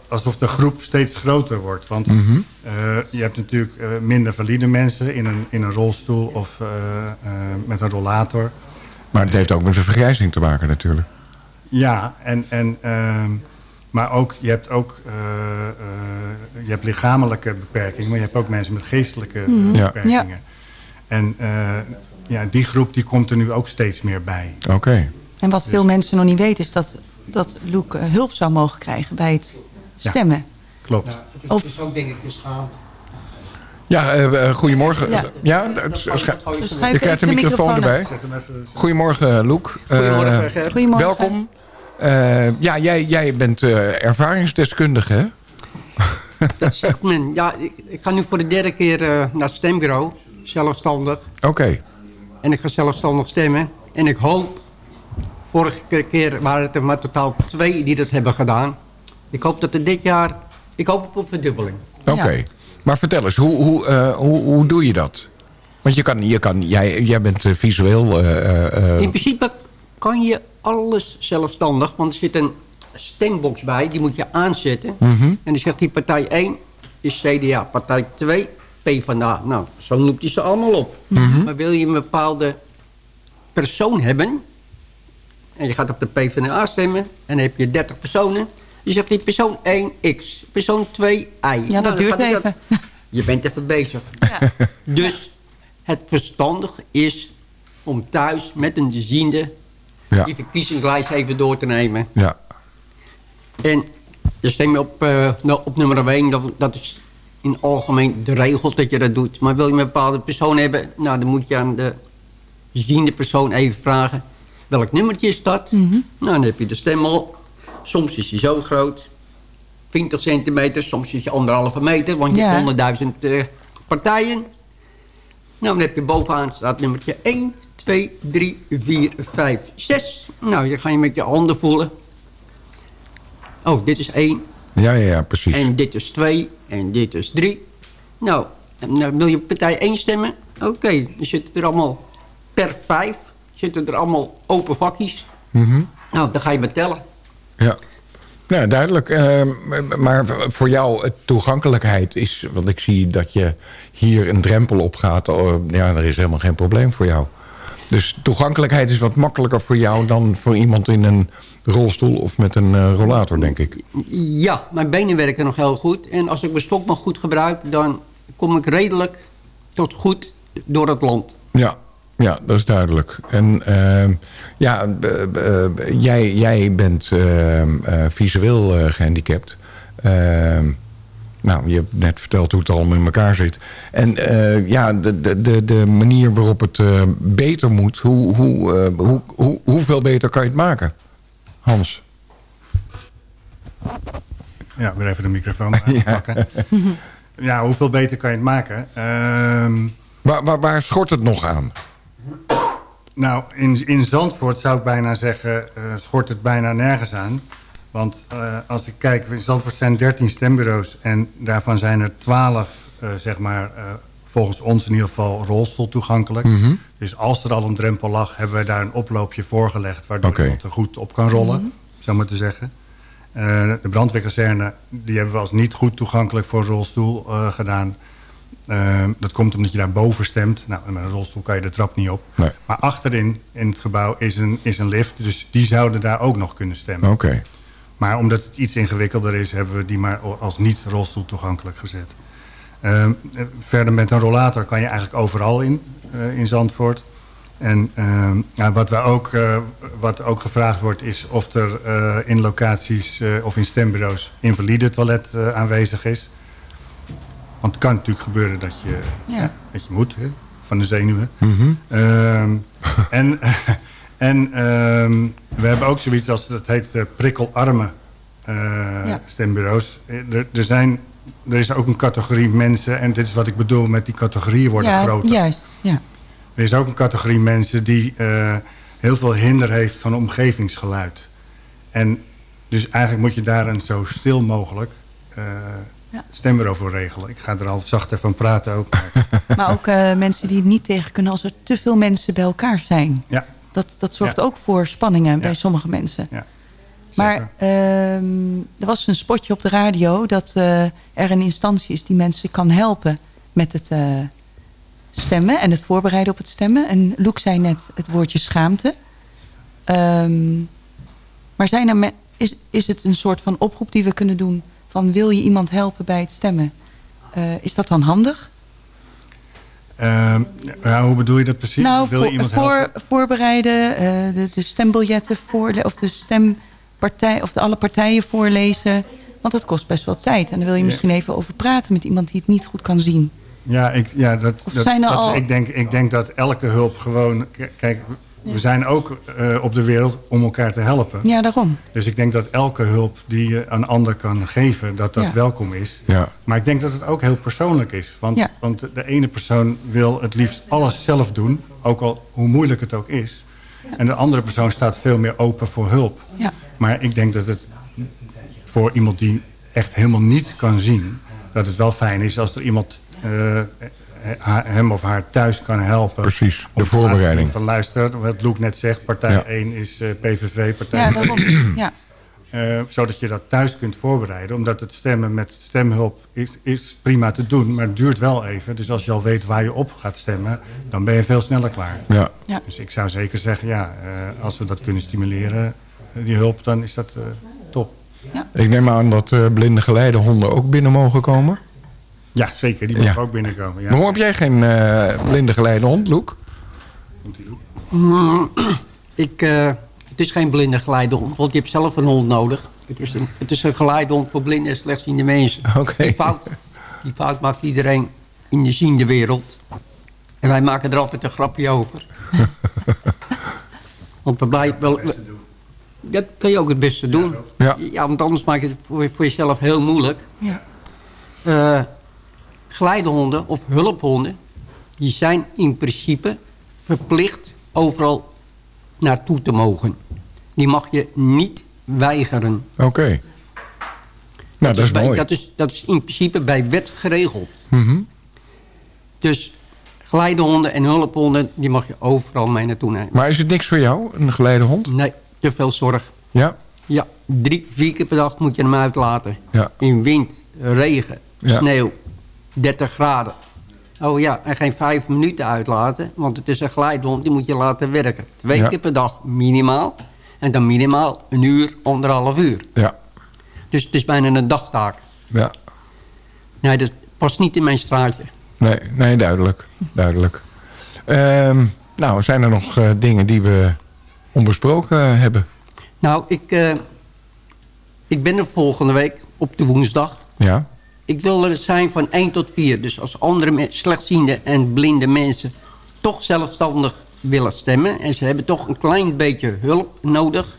I: alsof de groep steeds groter wordt. Want
D: Mhm.
I: eh, je hebt natuurlijk eh, minder valide mensen in een, in een rolstoel of eh, met een rollator.
D: Maar het heeft ook met de vergrijzing te maken natuurlijk.
I: Ja, en, en, ehm, maar ook, je hebt ook eh, eh, je hebt lichamelijke beperkingen, maar je hebt ook mensen met geestelijke
D: Ja.
I: beperkingen. En eh, ja, die groep die komt er nu ook steeds meer bij.
D: Oké.
G: En wat veel mensen nog niet weten is dat, dat Luke eh, hulp zou mogen krijgen bij het stemmen.
I: Klopt.
J: Het is
G: Of-
J: dus ook denk ik de schaam.
D: Ja, eh, eh, goedemorgen.
G: Ja.
D: Ja,
G: Dus
D: je krijgt de microfoon erbij. Goedemorgen, Loek. Eh,
J: Goedemorgen, Ger.
G: Goedemorgen.
D: welkom. Eh, ja, jij, jij bent eh, ervaringsdeskundige, hè?
J: Dat zegt men. Ja, ik, ik ga nu voor de derde keer eh, naar het stembureau. Zelfstandig.
D: Oké.
J: En ik ga zelfstandig stemmen. En ik hoop... Vorige keer waren het er maar totaal twee die dat hebben gedaan. Ik hoop dat er dit jaar... Ik hoop op een verdubbeling.
D: Oké.
G: Ja.
D: Maar vertel eens, hoe, hoe, eh, hoe, hoe doe je dat? Want je kan, je kan, jij, jij bent eh, visueel... eh, eh,
J: In principe kan je alles zelfstandig. Want er zit een stembox bij. Die moet je aanzetten.
D: Mhm.
J: En dan zegt die partij 1 is CDA. Partij 2 PvdA. Nou, zo noemt hij ze allemaal op.
D: Mhm.
J: Maar wil je een bepaalde persoon hebben... en je gaat op de PvdA stemmen... en dan heb je 30 personen... Je zegt die persoon 1 X, persoon 2 Y. Nou,
G: Ja, dat
J: dan
G: duurt even.
J: Je bent even bezig. Dus het verstandig is om thuis met een ziende...
D: Ja.
J: die verkiezingslijst even door te nemen.
D: Ja.
J: En dan stem je op, eh, nou, op nummer 1. Dat, dat is in het algemeen de regels dat je dat doet. Maar wil je een bepaalde persoon hebben... Nou, dan moet je aan de ziende persoon even vragen... welk nummertje is dat? Nou, dan heb je de stem al. Soms is hij zo groot. 20 centimeter, soms is je anderhalve meter. Want je
G: Ja.
J: hebt honderdduizend eh, partijen. Nou, dan heb je bovenaan staat nummertje 1, 2, 3, 4, 5, 6. Nou, dan ga je met je handen voelen. Oh, dit is 1.
D: Ja, ja, ja, precies.
J: En dit is 2. En dit is 3. Nou, en dan wil je partij 1 stemmen? Oké, dan zitten er allemaal per 5. Zitten er allemaal open vakjes.
D: Mhm.
J: Nou, dan ga je maar tellen.
D: Ja. Nou, duidelijk. Eh, maar voor jou, toegankelijkheid is... want ik zie dat je hier een drempel op gaat. Oh, ja, er is helemaal geen probleem voor jou. Dus toegankelijkheid is wat makkelijker voor jou... dan voor iemand in een rolstoel of met een eh, rollator, denk ik.
J: Ja, mijn benen werken nog heel goed. En als ik mijn stok nog goed gebruik... dan kom ik redelijk tot goed door het land.
D: Ja, ja dat is duidelijk. En eh, ja, eh, eh, jij, jij bent eh, eh, visueel eh, gehandicapt. Eh, nou, je hebt net verteld hoe het allemaal in elkaar zit. En ja, de, de, de, de manier waarop het beter moet... Hoe, hoe, hoe, hoe, hoeveel beter kan je het maken? Hans?
I: Ja, weer even de microfoon pakken. Ja. hoeveel beter kan je het maken? Ehm,
D: Waar, waar, waar schort het nog aan?
I: Nou, in, in Zandvoort zou ik bijna zeggen... eh, schort het bijna nergens aan. Want eh, als ik kijk, in Zandvoort zijn 13 stembureaus... en daarvan zijn er 12, eh, zeg maar, eh, volgens ons in ieder geval rolstoel toegankelijk.
D: Mhm.
I: Dus als er al een drempel lag, hebben wij daar een oploopje voorgelegd... waardoor
D: Oké.
I: iemand er goed op kan rollen, zo maar te zeggen. Eh, de brandweerkazerne, die hebben we als niet goed toegankelijk voor rolstoel eh, gedaan. Eh, dat komt omdat je daar boven stemt. Nou, met een rolstoel kan je de trap niet op.
D: Nee.
I: Maar achterin in het gebouw is een, is een lift. Dus die zouden daar ook nog kunnen stemmen.
D: Oké.
I: Maar omdat het iets ingewikkelder is, hebben we die maar als niet rolstoel toegankelijk gezet. Ehm, eh, verder met een rollator kan je eigenlijk overal in, eh, in Zandvoort. En ehm, ja, wat, we ook, eh, wat ook gevraagd wordt is of er eh, in locaties of in stembureaus invalide toilet aanwezig is. Want het kan natuurlijk gebeuren dat je,
G: Ja.
I: dat je moet, hè, van de zenuwen.
D: Mhm.
I: Ehm, en en ehm, we hebben ook zoiets als, dat heet eh, prikkelarme eh,
G: Ja.
I: stembureaus. Eh, Er, er, zijn, er is ook een categorie mensen, en dit is wat ik bedoel met die categorieën worden
G: ja,
I: groter.
G: juist. Ja.
I: Er is ook een categorie mensen die eh, heel veel hinder heeft van omgevingsgeluid. En dus eigenlijk moet je daar een zo stil mogelijk eh
G: Ja.
I: stembureau voor regelen. Ik ga er al zachter van praten ook. maar-
G: ook eh, mensen die het niet tegen kunnen als er te veel mensen bij elkaar zijn.
I: ja,
G: Dat, dat zorgt
I: Ja.
G: ook voor spanningen bij sommige mensen.
I: ja.
G: Maar ehm, er was een spotje op de radio dat eh, er een instantie is die mensen kan helpen met het eh, stemmen en het voorbereiden op het stemmen. En Loek zei net het woordje schaamte. Ehm, maar zijn er is, is het een soort van oproep die we kunnen doen van wil je iemand helpen bij het stemmen? Eh, is dat dan handig?
I: Ehm, ja, hoe bedoel je dat precies?
G: Nou,
I: Wil je iemand
G: voor,
I: helpen?
G: voorbereiden, eh, de, de stembiljetten voorlezen... of de stempartij, of de alle partijen voorlezen. Want dat kost best wel tijd. En daar wil je
I: Ja.
G: misschien even over praten met iemand die het niet goed kan zien.
I: Ja, ik, ja dat, dat,
G: zijn er
I: dat-
G: al-
I: ik, denk, ik denk dat elke hulp gewoon... k- We zijn ook eh, op de wereld om elkaar te helpen.
G: Ja, daarom.
I: Dus ik denk dat elke hulp die je een ander kan geven, dat dat
G: Ja.
I: welkom is.
D: Ja.
I: Maar ik denk dat het ook heel persoonlijk is. Want,
G: Ja.
I: want de- ene persoon wil het liefst alles zelf doen. Ook al hoe moeilijk het ook is. En de andere persoon staat veel meer open voor hulp.
G: Ja.
I: Maar ik denk dat het voor iemand die echt helemaal niets kan zien... dat het wel fijn is als er iemand eh, hem of haar thuis kan helpen.
D: Precies, de voorbereiding.
I: Van luister, wat Loek net zegt, partij
D: Ja.
I: 1 is eh, PVV, partij
G: Ja,
I: 2
G: daarom. Ja.
I: eh, zodat je dat thuis kunt voorbereiden. Omdat het stemmen met stemhulp is, is prima te doen, maar het duurt wel even. Dus als je al weet waar je op gaat stemmen, dan ben je veel sneller klaar.
D: Ja.
G: Ja.
I: Dus ik zou zeker zeggen, ja, eh, als we dat kunnen stimuleren, die hulp, dan is dat eh, top.
D: Ik neem aan dat eh, blinde geleidehonden ook binnen mogen komen.
I: Ja, zeker. Die
D: Ja.
I: ook binnenkomen. Ja.
D: Waarom heb jij geen eh, blinde geleidehond, Loek?
J: Mm, Ik, eh, het is geen blinde geleidehond, want je hebt zelf een hond nodig. Het is een, het is een geleidehond voor blinde en slechtziende mensen.
D: Oké.
J: Die, fout, die fout maakt iedereen in de ziende wereld. En wij maken er altijd een grapje over. want we blijven wel... Dat kan je ook het beste doen.
D: Ja.
J: ja want anders maak je het voor, voor jezelf heel moeilijk.
G: Ja.
J: Eh, geleidehonden of hulphonden... die zijn in principe verplicht overal naartoe te mogen. Die mag je niet weigeren.
D: Oké. Nou, dat is
J: bij-
D: mooi.
J: Dat is, dat is in principe bij wet geregeld.
D: Mhm.
J: Dus geleidehonden en hulphonden... die mag je overal mee naartoe nemen.
D: Maar is het niks voor jou, een geleidehond?
J: Nee, te veel zorg.
D: Ja?
J: Ja, drie, vier keer per dag moet je hem uitlaten.
D: Ja.
J: In wind, regen,
D: Ja.
J: sneeuw, 30 graden. Oh ja, en geen vijf minuten uitlaten, want het is een geleidehond, die moet je laten werken. Twee
D: Ja.
J: keer per dag minimaal. En dan minimaal een uur, anderhalf uur.
D: Ja.
J: Dus het is bijna een dagtaak.
D: Ja.
J: Nee, dat past niet in mijn straatje.
D: Nee, nee duidelijk. duidelijk. Ehm, nou, zijn er nog eh, dingen die we onbesproken hebben?
J: Nou, ik, eh, ik ben er volgende week op de woensdag.
D: Ja?
J: Ik wil er zijn van 1 tot 4. Dus als andere slechtziende en blinde mensen toch zelfstandig willen stemmen... en ze hebben toch een klein beetje hulp nodig...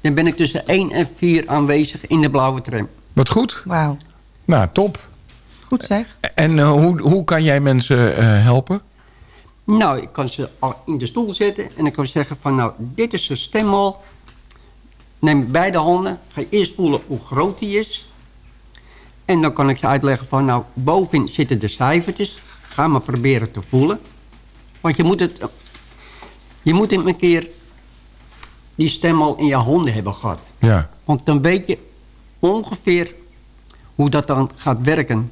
J: dan ben ik tussen 1 en 4 aanwezig in de blauwe tram.
D: Wat goed.
G: Wauw.
D: Nou, top.
G: Goed zeg.
D: En eh, hoe, hoe kan jij mensen eh, helpen?
J: Nou, ik kan ze al in de stoel zetten en ik kan zeggen van... nou, dit is een stemmel. Neem beide handen. Ga je eerst voelen hoe groot die is. En dan kan ik je uitleggen van... nou, bovenin zitten de cijfertjes. Ga maar proberen te voelen. Want je moet het... Je moet een keer die stemmel in je handen hebben gehad.
D: Ja.
J: Want dan weet je ongeveer hoe dat dan gaat werken.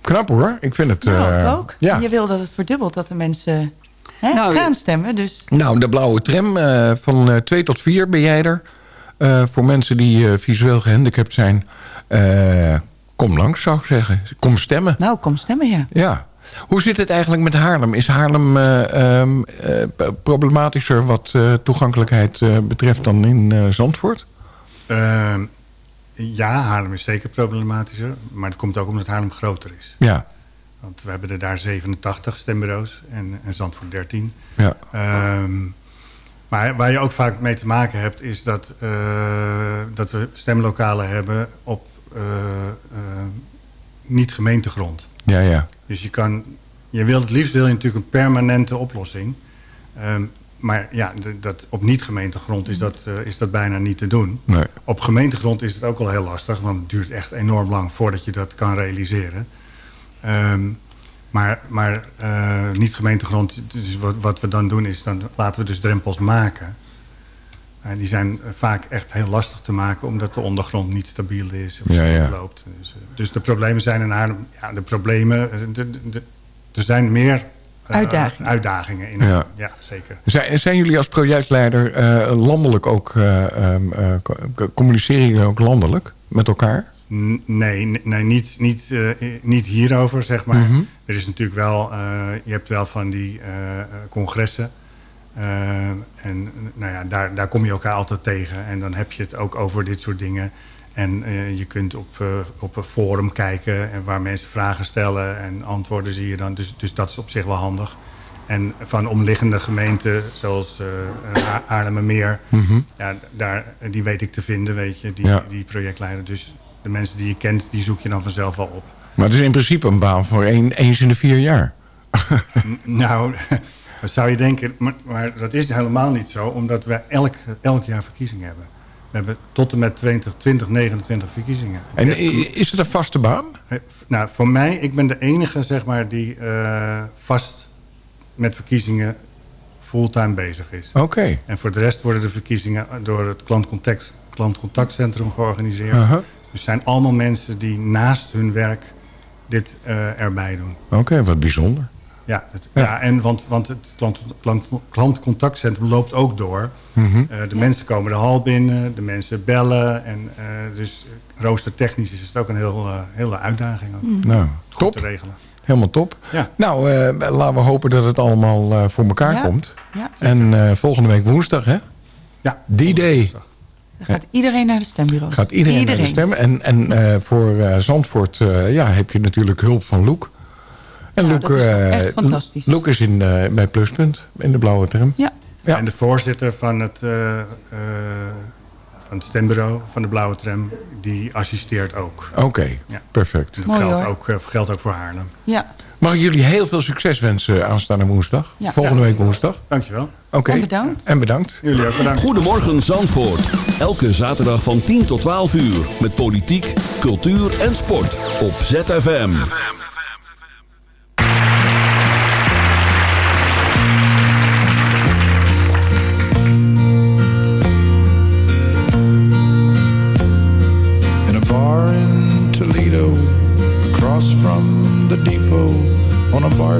D: Knap hoor. Ik vind het...
G: Nou,
D: eh,
G: ik ook.
D: Ja.
G: Je wil dat het verdubbelt, dat de mensen hè,
J: Nou,
G: gaan stemmen. Dus
D: Nou, de blauwe tram eh, van eh 2 tot 4 ben jij er. Eh, voor mensen die eh, visueel gehandicapt zijn. Eh, kom langs, zou ik zeggen. Kom stemmen.
G: nou, kom stemmen, ja.
D: Ja. Hoe zit het eigenlijk met Haarlem? Is Haarlem eh, ehm, eh, problematischer wat eh, toegankelijkheid eh, betreft dan in eh, Zandvoort?
I: Ehm, ja, Haarlem is zeker problematischer. Maar het komt ook omdat Haarlem groter is.
D: Ja.
I: Want we hebben er daar 87 stembureaus en, en Zandvoort 13.
D: Ja.
I: Ehm, maar waar je ook vaak mee te maken hebt... is dat, eh, dat we stemlokalen hebben op niet gemeentegrond.
D: Ja, ja.
I: Dus je kan... Je wilt het liefst wil je natuurlijk een permanente oplossing. Ehm, maar ja, dat, op niet-gemeentegrond is dat, eh, is dat bijna niet te doen.
D: Nee.
I: Op gemeentegrond is het ook al heel lastig, want het duurt echt enorm lang voordat je dat kan realiseren. Ehm, maar maar eh, niet gemeentegrond, dus wat, wat we dan doen is, dan laten we dus drempels maken. En die zijn eh, vaak echt heel lastig te maken, omdat de ondergrond niet stabiel is of
D: Ja,
I: loopt. Dus, eh, dus de problemen zijn in Haarlem, ja, de problemen, eh, de, de- de- er zijn meer eh,
G: Uitdagingen.
I: uitdagingen in.
D: Ja.
I: Ja, zeker.
D: Zijn, zijn jullie als projectleider eh, landelijk ook... eh, ehm, eh, co- communiceren jullie ook landelijk met elkaar?
I: N- Nee, nee niet, niet, eh, niet hierover, zeg maar.
D: Mhm.
I: Er is natuurlijk wel, eh, je hebt wel van die congressen. Eh, en nou ja, daar, daar kom je elkaar altijd tegen. En dan heb je het ook over dit soort dingen. En eh, je kunt op, eh, op een forum kijken en waar mensen vragen stellen en antwoorden zie je dan. Dus, dus dat is op zich wel handig. En van omliggende gemeenten, zoals uh, Aarlemmermeer,
D: Mhm.
I: ja, daar, die weet ik te vinden, weet je, die,
D: Ja.
I: die projectleider. Dus de mensen die je kent, die zoek je dan vanzelf wel op.
D: Maar het is in principe een baan voor één, eens in de vier jaar.
I: Nou, dat zou je denken, maar, maar dat is helemaal niet zo, omdat we elk, elk jaar verkiezingen hebben. We hebben tot en met 20, 2029 verkiezingen.
D: En is het een vaste baan?
I: Nou, voor mij, ik ben de enige zeg maar, die eh, vast met verkiezingen fulltime bezig is.
D: Oké.
I: En voor de rest worden de verkiezingen door het klantcontact, klantcontactcentrum georganiseerd.
D: Aha.
I: Dus het zijn allemaal mensen die naast hun werk dit eh, erbij doen.
D: Oké, wat bijzonder.
I: Ja, het- ja. en want, want het klant, klant, klantcontactcentrum loopt ook door.
D: Mhm.
I: Eh, de mensen komen de hal binnen, de mensen bellen. En, eh, dus roostertechnisch is het ook een heel, eh, hele uitdaging. Ook.
D: Nou,
I: Goed
D: top.
I: te regelen.
D: Helemaal top.
I: Ja.
D: Nou, eh, laten we hopen dat het allemaal eh, voor elkaar
G: Ja.
D: komt.
G: Ja.
D: En eh, volgende week woensdag, hè?
I: Ja.
D: Die day
G: Dan gaat iedereen naar de stembureau.
D: gaat iedereen, naar de stemmen. En, en eh, voor eh, Zandvoort eh, ja, heb je natuurlijk hulp van Loek. En
G: Ja,
D: Loek,
G: dat is
D: eh,
G: echt fantastisch.
D: Loek is in, eh, bij Pluspunt, in de blauwe tram.
G: Ja.
D: Ja.
I: En de voorzitter van het, eh, eh, van het stembureau, van de Blauwe Tram, die assisteert ook.
D: Oké,
I: Ja.
D: perfect.
I: Dat
G: Mooi,
I: geldt
G: hoor.
I: ook, geldt ook voor Haarlem.
G: Ja,
D: Mag ik jullie heel veel succes wensen aanstaande woensdag?
G: Ja.
D: Volgende week woensdag.
I: Dankjewel.
D: Oké.
G: En bedankt.
D: En bedankt.
I: Jullie ook bedankt.
B: Goedemorgen Zandvoort. Elke zaterdag van 10 tot 12 uur. Met politiek, cultuur en sport. Op ZFM.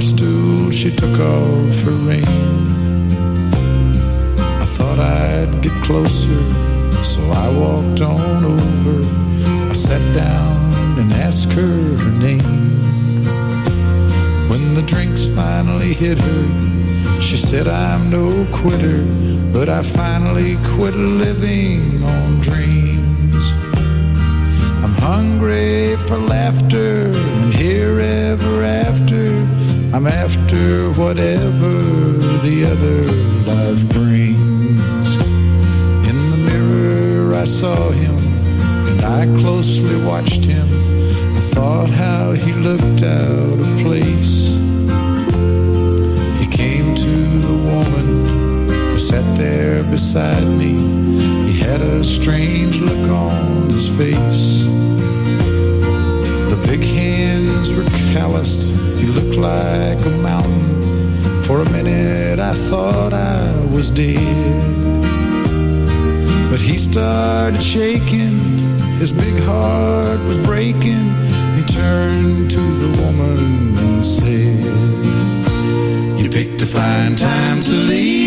K: Stool, she took off her ring. I thought I'd get closer, so I walked on over. I sat down and asked her her name. When the drinks finally hit her, she said, I'm no quitter, but I finally quit living on dreams. I'm hungry for laughter and here ever after. I'm after whatever the other life brings. In the mirror I saw him and I closely watched him. I thought how he looked out of place. He came to the woman who sat there beside me. He had a strange look on his face. The big hands were calloused. He looked like a mountain. For a minute I thought I was dead. But he started shaking. His big heart was breaking. He turned to the woman and said, You picked a fine time to leave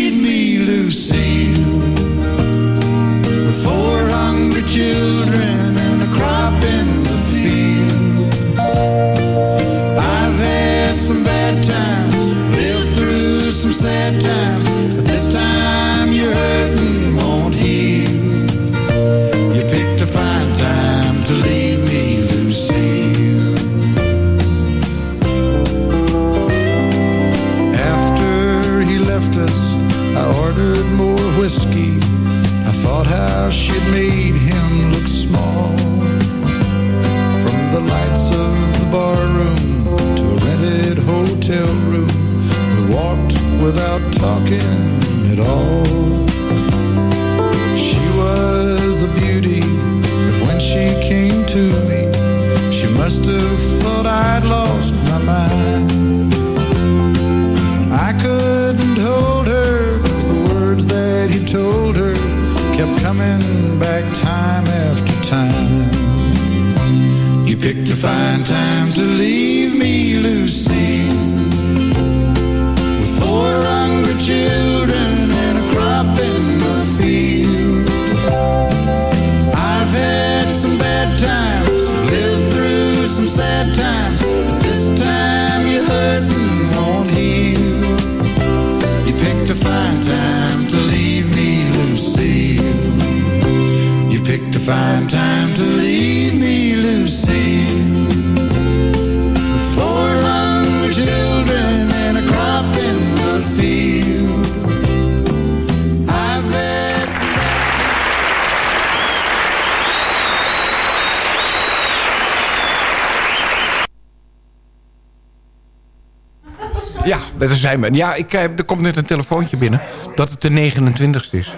D: Ja, daar zijn we. Ja, ik, eh, er komt net een telefoontje binnen dat het de 29 e is.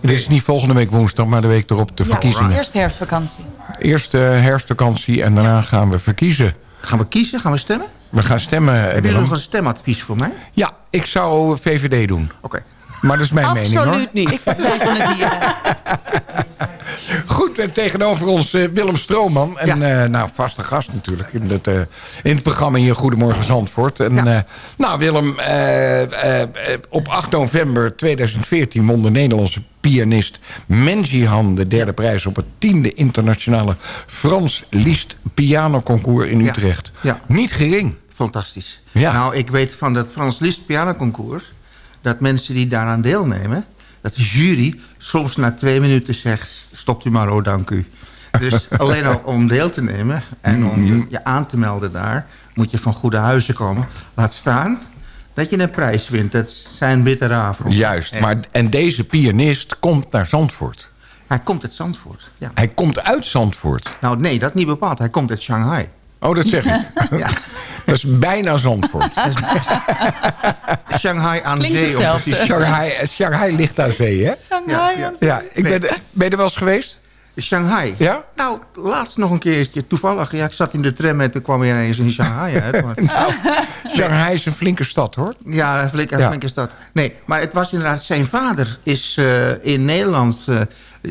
D: Dit is niet volgende week woensdag, maar de week erop de verkiezingen.
G: eerst herfstvakantie.
D: Eerst eh, herfstvakantie en daarna gaan we verkiezen.
L: Gaan we kiezen? Gaan we stemmen?
D: We gaan stemmen.
L: Hebben jullie
D: Willem.
L: nog een stemadvies voor mij?
D: Ja, ik zou VVD doen.
L: Oké.
D: Maar dat is mijn mening hoor.
G: Absoluut niet. Ik partij van de dieren.
D: Goed, en tegenover ons eh, Willem Strooman. En eh, nou, vaste gast natuurlijk in het, eh, in het programma hier Goedemorgen Zandvoort. En, nou Willem, op 8 november 2014 won de Nederlandse pianist Menjihan de derde prijs op het tiende internationale Frans Liszt pianoconcours in Utrecht.
L: Ja.
D: Niet gering.
L: Fantastisch. Nou, ik weet van dat Frans Liszt pianoconcours... dat mensen die daaraan deelnemen... dat de jury soms na twee minuten zegt... stopt u maar, oh, dank u. Dus alleen al om deel te nemen en om je, je aan te melden daar... moet je van goede huizen komen. Laat staan dat je een prijs wint. Dat zijn bittere avonden.
D: Juist,
L: Echt.
D: maar en deze pianist komt naar Zandvoort.
L: Hij komt uit Zandvoort. Ja.
D: Hij komt uit Zandvoort.
L: Nou, nee, dat niet bepaald. Hij komt uit Shanghai.
D: Oh, dat zeg ik.
L: Ja.
D: Dat is bijna Zandvoort.
L: Shanghai aan
G: Klinkt
L: zee. precies-
D: Shanghai, Shanghai ligt aan zee, hè?
G: Shanghai.
L: Ja,
D: Ja, ik ben, ben je er wel eens geweest?
L: Shanghai?
D: Ja?
L: Nou, laatst nog een keertje. Toevallig, ja, ik zat in de tram en toen kwam je ineens in Shanghai uit. Maar,
D: Shanghai is een flinke stad, hoor.
L: ja, een flinke,
D: Ja.
L: flinke stad. Nee, maar het was inderdaad... Zijn vader is eh, in Nederland... eh,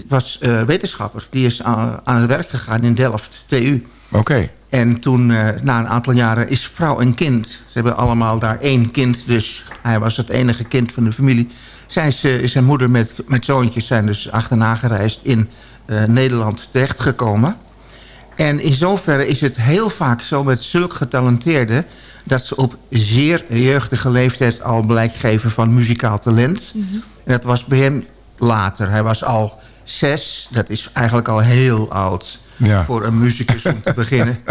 L: was eh, wetenschapper. Die is aan, aan het werk gegaan in Delft, TU.
D: Oké.
L: En toen, eh, na een aantal jaren, is vrouw en kind. Ze hebben allemaal daar één kind, dus hij was het enige kind van de familie. Zijn ze, zijn moeder met, met zoontjes zijn dus achterna gereisd in eh, Nederland terechtgekomen. En in zoverre is het heel vaak zo met zulk getalenteerden... dat ze op zeer jeugdige leeftijd al blijk geven van muzikaal talent. En dat was bij hem later. Hij was al zes, dat is eigenlijk al heel oud
D: Ja.
L: voor een muzikus om te beginnen.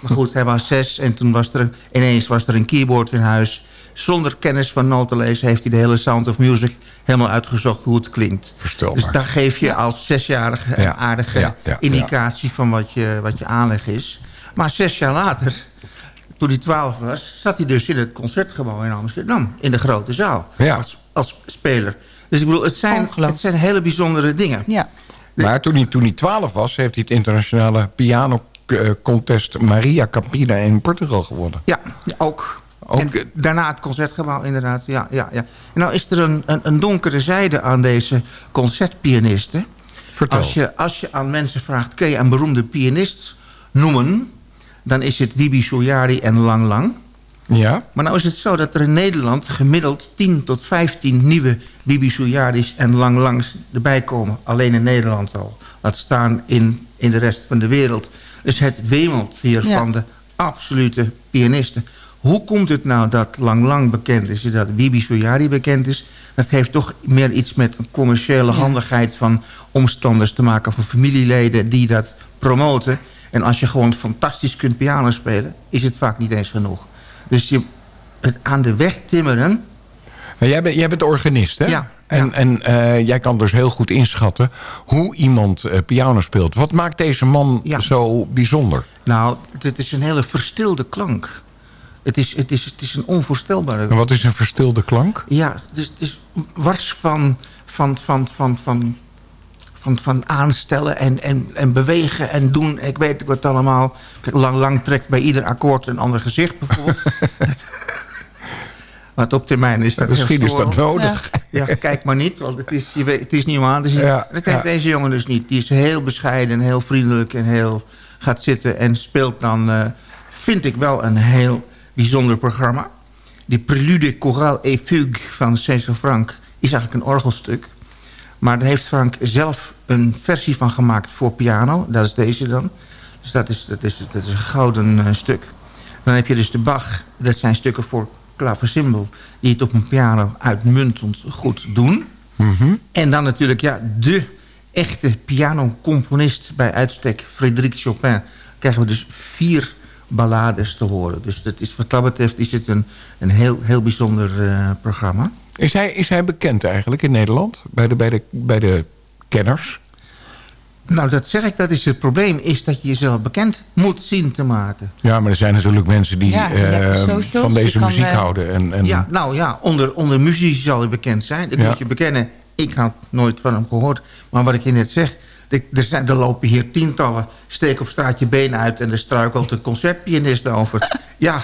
L: Maar goed, hij was zes en toen was er een- ineens was er een keyboard in huis. Zonder kennis van noten lezen heeft hij de hele Sound of Music helemaal uitgezocht hoe het klinkt.
D: Verstelbaar.
L: Dus daar geef je als zesjarige
D: Ja,
L: een aardige
D: ja, ja,
L: indicatie van wat je, wat je aanleg is. Maar zes jaar later, toen hij twaalf was, zat hij dus in het concertgebouw in Amsterdam. In de grote zaal.
D: Ja.
L: Als, als speler. Dus ik bedoel, het zijn, het zijn hele bijzondere dingen.
G: Ja.
D: Maar toen hij, toen hij 12 was, heeft hij het internationale piano-contest Maria Campina in Portugal gewonnen.
L: Ja, ook.
D: Ook,
L: en
D: eh,
L: daarna het concertgebouw, inderdaad. Ja, ja, ja. En nou is er een, een, een donkere zijde aan deze concertpianisten.
D: Vertel.
L: Als je, als je aan mensen vraagt, kun je een beroemde pianist noemen... dan is het Wibi Soyari en Lang Lang.
D: Ja?
L: Maar nou is het zo dat er in Nederland gemiddeld 10 tot 15 nieuwe Bibi Soyaris en Lang Langs erbij komen. Alleen in Nederland al. Laat staan in, in de rest van de wereld. Dus het wemelt hier
G: Ja.
L: van de absolute pianisten. Hoe komt het nou dat Lang Lang bekend is en dat Bibi Soyari bekend is? Dat heeft toch meer iets met een commerciële handigheid van omstanders te maken... van familieleden die dat promoten. En als je gewoon fantastisch kunt piano spelen... is het vaak niet eens genoeg. Dus je, het aan de weg timmeren...
D: Maar jij, bent, jij bent organist, hè?
L: Ja,
D: En,
L: ja.
D: en eh, jij kan dus heel goed inschatten hoe iemand eh, piano speelt. Wat maakt deze man
L: Ja.
D: zo bijzonder?
L: Nou, het is een hele verstilde klank. Het is, het is, het is een onvoorstelbare...
D: En wat is een verstilde klank?
L: Ja, het is, het is wars van, van, van, van, van, van, van aanstellen en, en, en bewegen en doen. Ik weet wat allemaal. Lang, lang trekt bij ieder akkoord een ander gezicht bijvoorbeeld. Want op termijn is dat
D: Misschien is dat nodig.
L: Ja, kijk maar niet, want het is, je weet, het is niet om aan te zien.
D: Ja,
L: dat heeft
D: ja.
L: deze jongen dus niet. Die is heel bescheiden, heel vriendelijk en heel gaat zitten en speelt dan, eh, vind ik wel, een heel bijzonder programma. Die Prelude Chorale et Fugue van César Frank is eigenlijk een orgelstuk. Maar daar heeft Frank zelf een versie van gemaakt voor piano. Dat is deze dan. Dus dat is, dat is, dat is een gouden eh, stuk. Dan heb je dus de Bach. Dat zijn stukken voor klaversymbol. Die het op een piano uitmuntend goed doen. En dan natuurlijk ja, de echte pianocomponist bij uitstek. Frédéric Chopin. Krijgen we dus vier ballades te horen. Dus dat is, wat dat betreft is het een, een heel, heel bijzonder eh, programma.
D: Is hij, is hij bekend eigenlijk in Nederland? Bij de, bij de, bij de kenners?
L: Nou, dat zeg ik, dat is het probleem. Is dat je jezelf bekend moet zien te maken.
D: Ja, maar er zijn natuurlijk mensen die
G: Ja, je
D: eh,
G: socials,
D: van
G: je
D: deze
G: kan,
D: muziek
G: eh,
D: houden. En, en,
L: Ja, nou ja, onder, onder muzici zal hij bekend zijn. Dat
D: Ja.
L: moet je bekennen. Ik had nooit van hem gehoord. Maar wat ik je net zeg... Er, zijn, er lopen hier tientallen. Steek op straat je benen uit... en er struikelt een concertpianist over. Ja,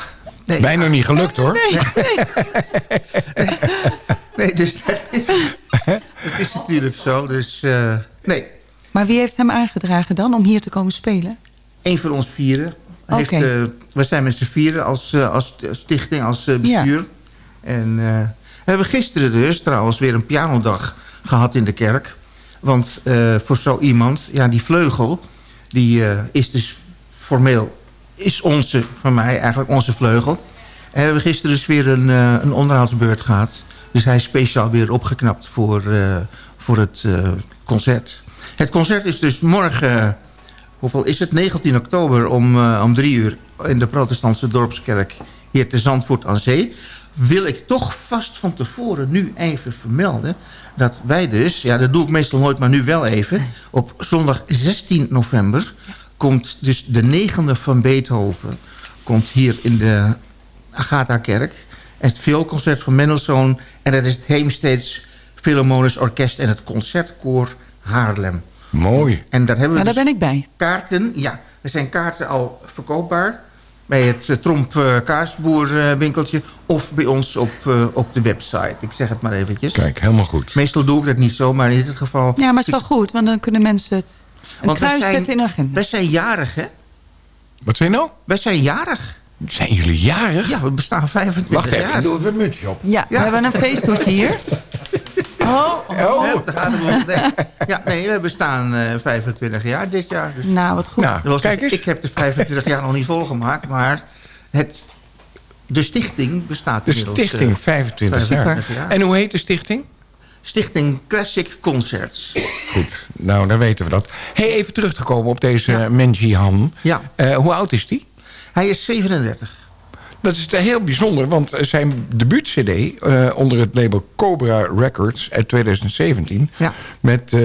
L: nee.
D: Bijna niet gelukt hoor.
L: Nee, dus dat is, dat is natuurlijk zo. Dus eh, nee.
G: Maar wie heeft hem aangedragen dan om hier te komen spelen?
L: Een van ons vieren. Heeft, eh, we zijn met z'n vieren als, eh, als stichting, als bestuur. En eh, we hebben gisteren dus trouwens weer een pianodag gehad in de kerk. Want eh, voor zo iemand, ja die vleugel, die eh, is dus formeel, is onze, van mij eigenlijk onze vleugel. En we hebben gisteren dus weer een, eh, een onderhoudsbeurt gehad. Dus hij is speciaal weer opgeknapt voor, eh, voor het eh, concert. Het concert is dus morgen, hoeveel is het? 19 oktober om, eh, om drie uur in de protestantse dorpskerk hier te Zandvoort aan Zee. Wil ik toch vast van tevoren nu even vermelden dat wij dus, ja dat doe ik meestal nooit, maar nu wel even. Op zondag 16 november komt dus de negende van Beethoven komt hier in de Agatha-kerk. Het vioolconcert van Mendelssohn. En dat is het Heemsteeds Philharmonisch Orkest en het Concertkoor Haarlem.
D: Mooi.
L: En daar hebben we
G: Nou, daar
L: dus
G: ben ik bij.
L: kaarten. Ja, er zijn kaarten al verkoopbaar. Bij het eh, Tromp eh, Kaasboer eh, winkeltje. Of bij ons op, eh, op de website. Ik zeg het maar eventjes.
D: Kijk, helemaal goed.
L: Meestal doe ik dat niet zo, maar in dit geval...
G: Ja, maar het is wel goed, want dan kunnen mensen het een
L: Want
G: kruis
L: zijn-
G: zetten in agenda.
L: Wij zijn jarig, hè?
D: Wat zijn nou?
L: Wij zijn jarig.
D: Zijn jullie jarig?
L: Ja, we bestaan 25
D: Wacht even,
L: jaar.
D: ik doe even een muntje op.
G: Ja, we hebben een feesthoedje hier. Oh, oh.
L: Ja, daar gaan we. Nee. Ja, nee, we bestaan eh 25 jaar dit jaar. Dus.
G: Nou, wat goed.
D: Nou,
L: was-
D: kijk eens.
L: Ik heb de 25 jaar nog niet volgemaakt, maar het, de stichting bestaat
D: De
L: inmiddels...
D: stichting
L: eh,
D: 25 jaar.
L: 25 jaar.
D: En hoe heet de stichting?
L: Stichting Classic Concerts.
D: Goed, nou dan weten we dat. Hey, even terug te komen op deze ja. Menji Han.
L: Ja.
D: Eh, hoe oud is die?
L: Hij is 37.
D: Dat is heel bijzonder, want zijn debuut-cd... eh, onder het label Cobra Records uit 2017...
L: Ja.
D: met eh,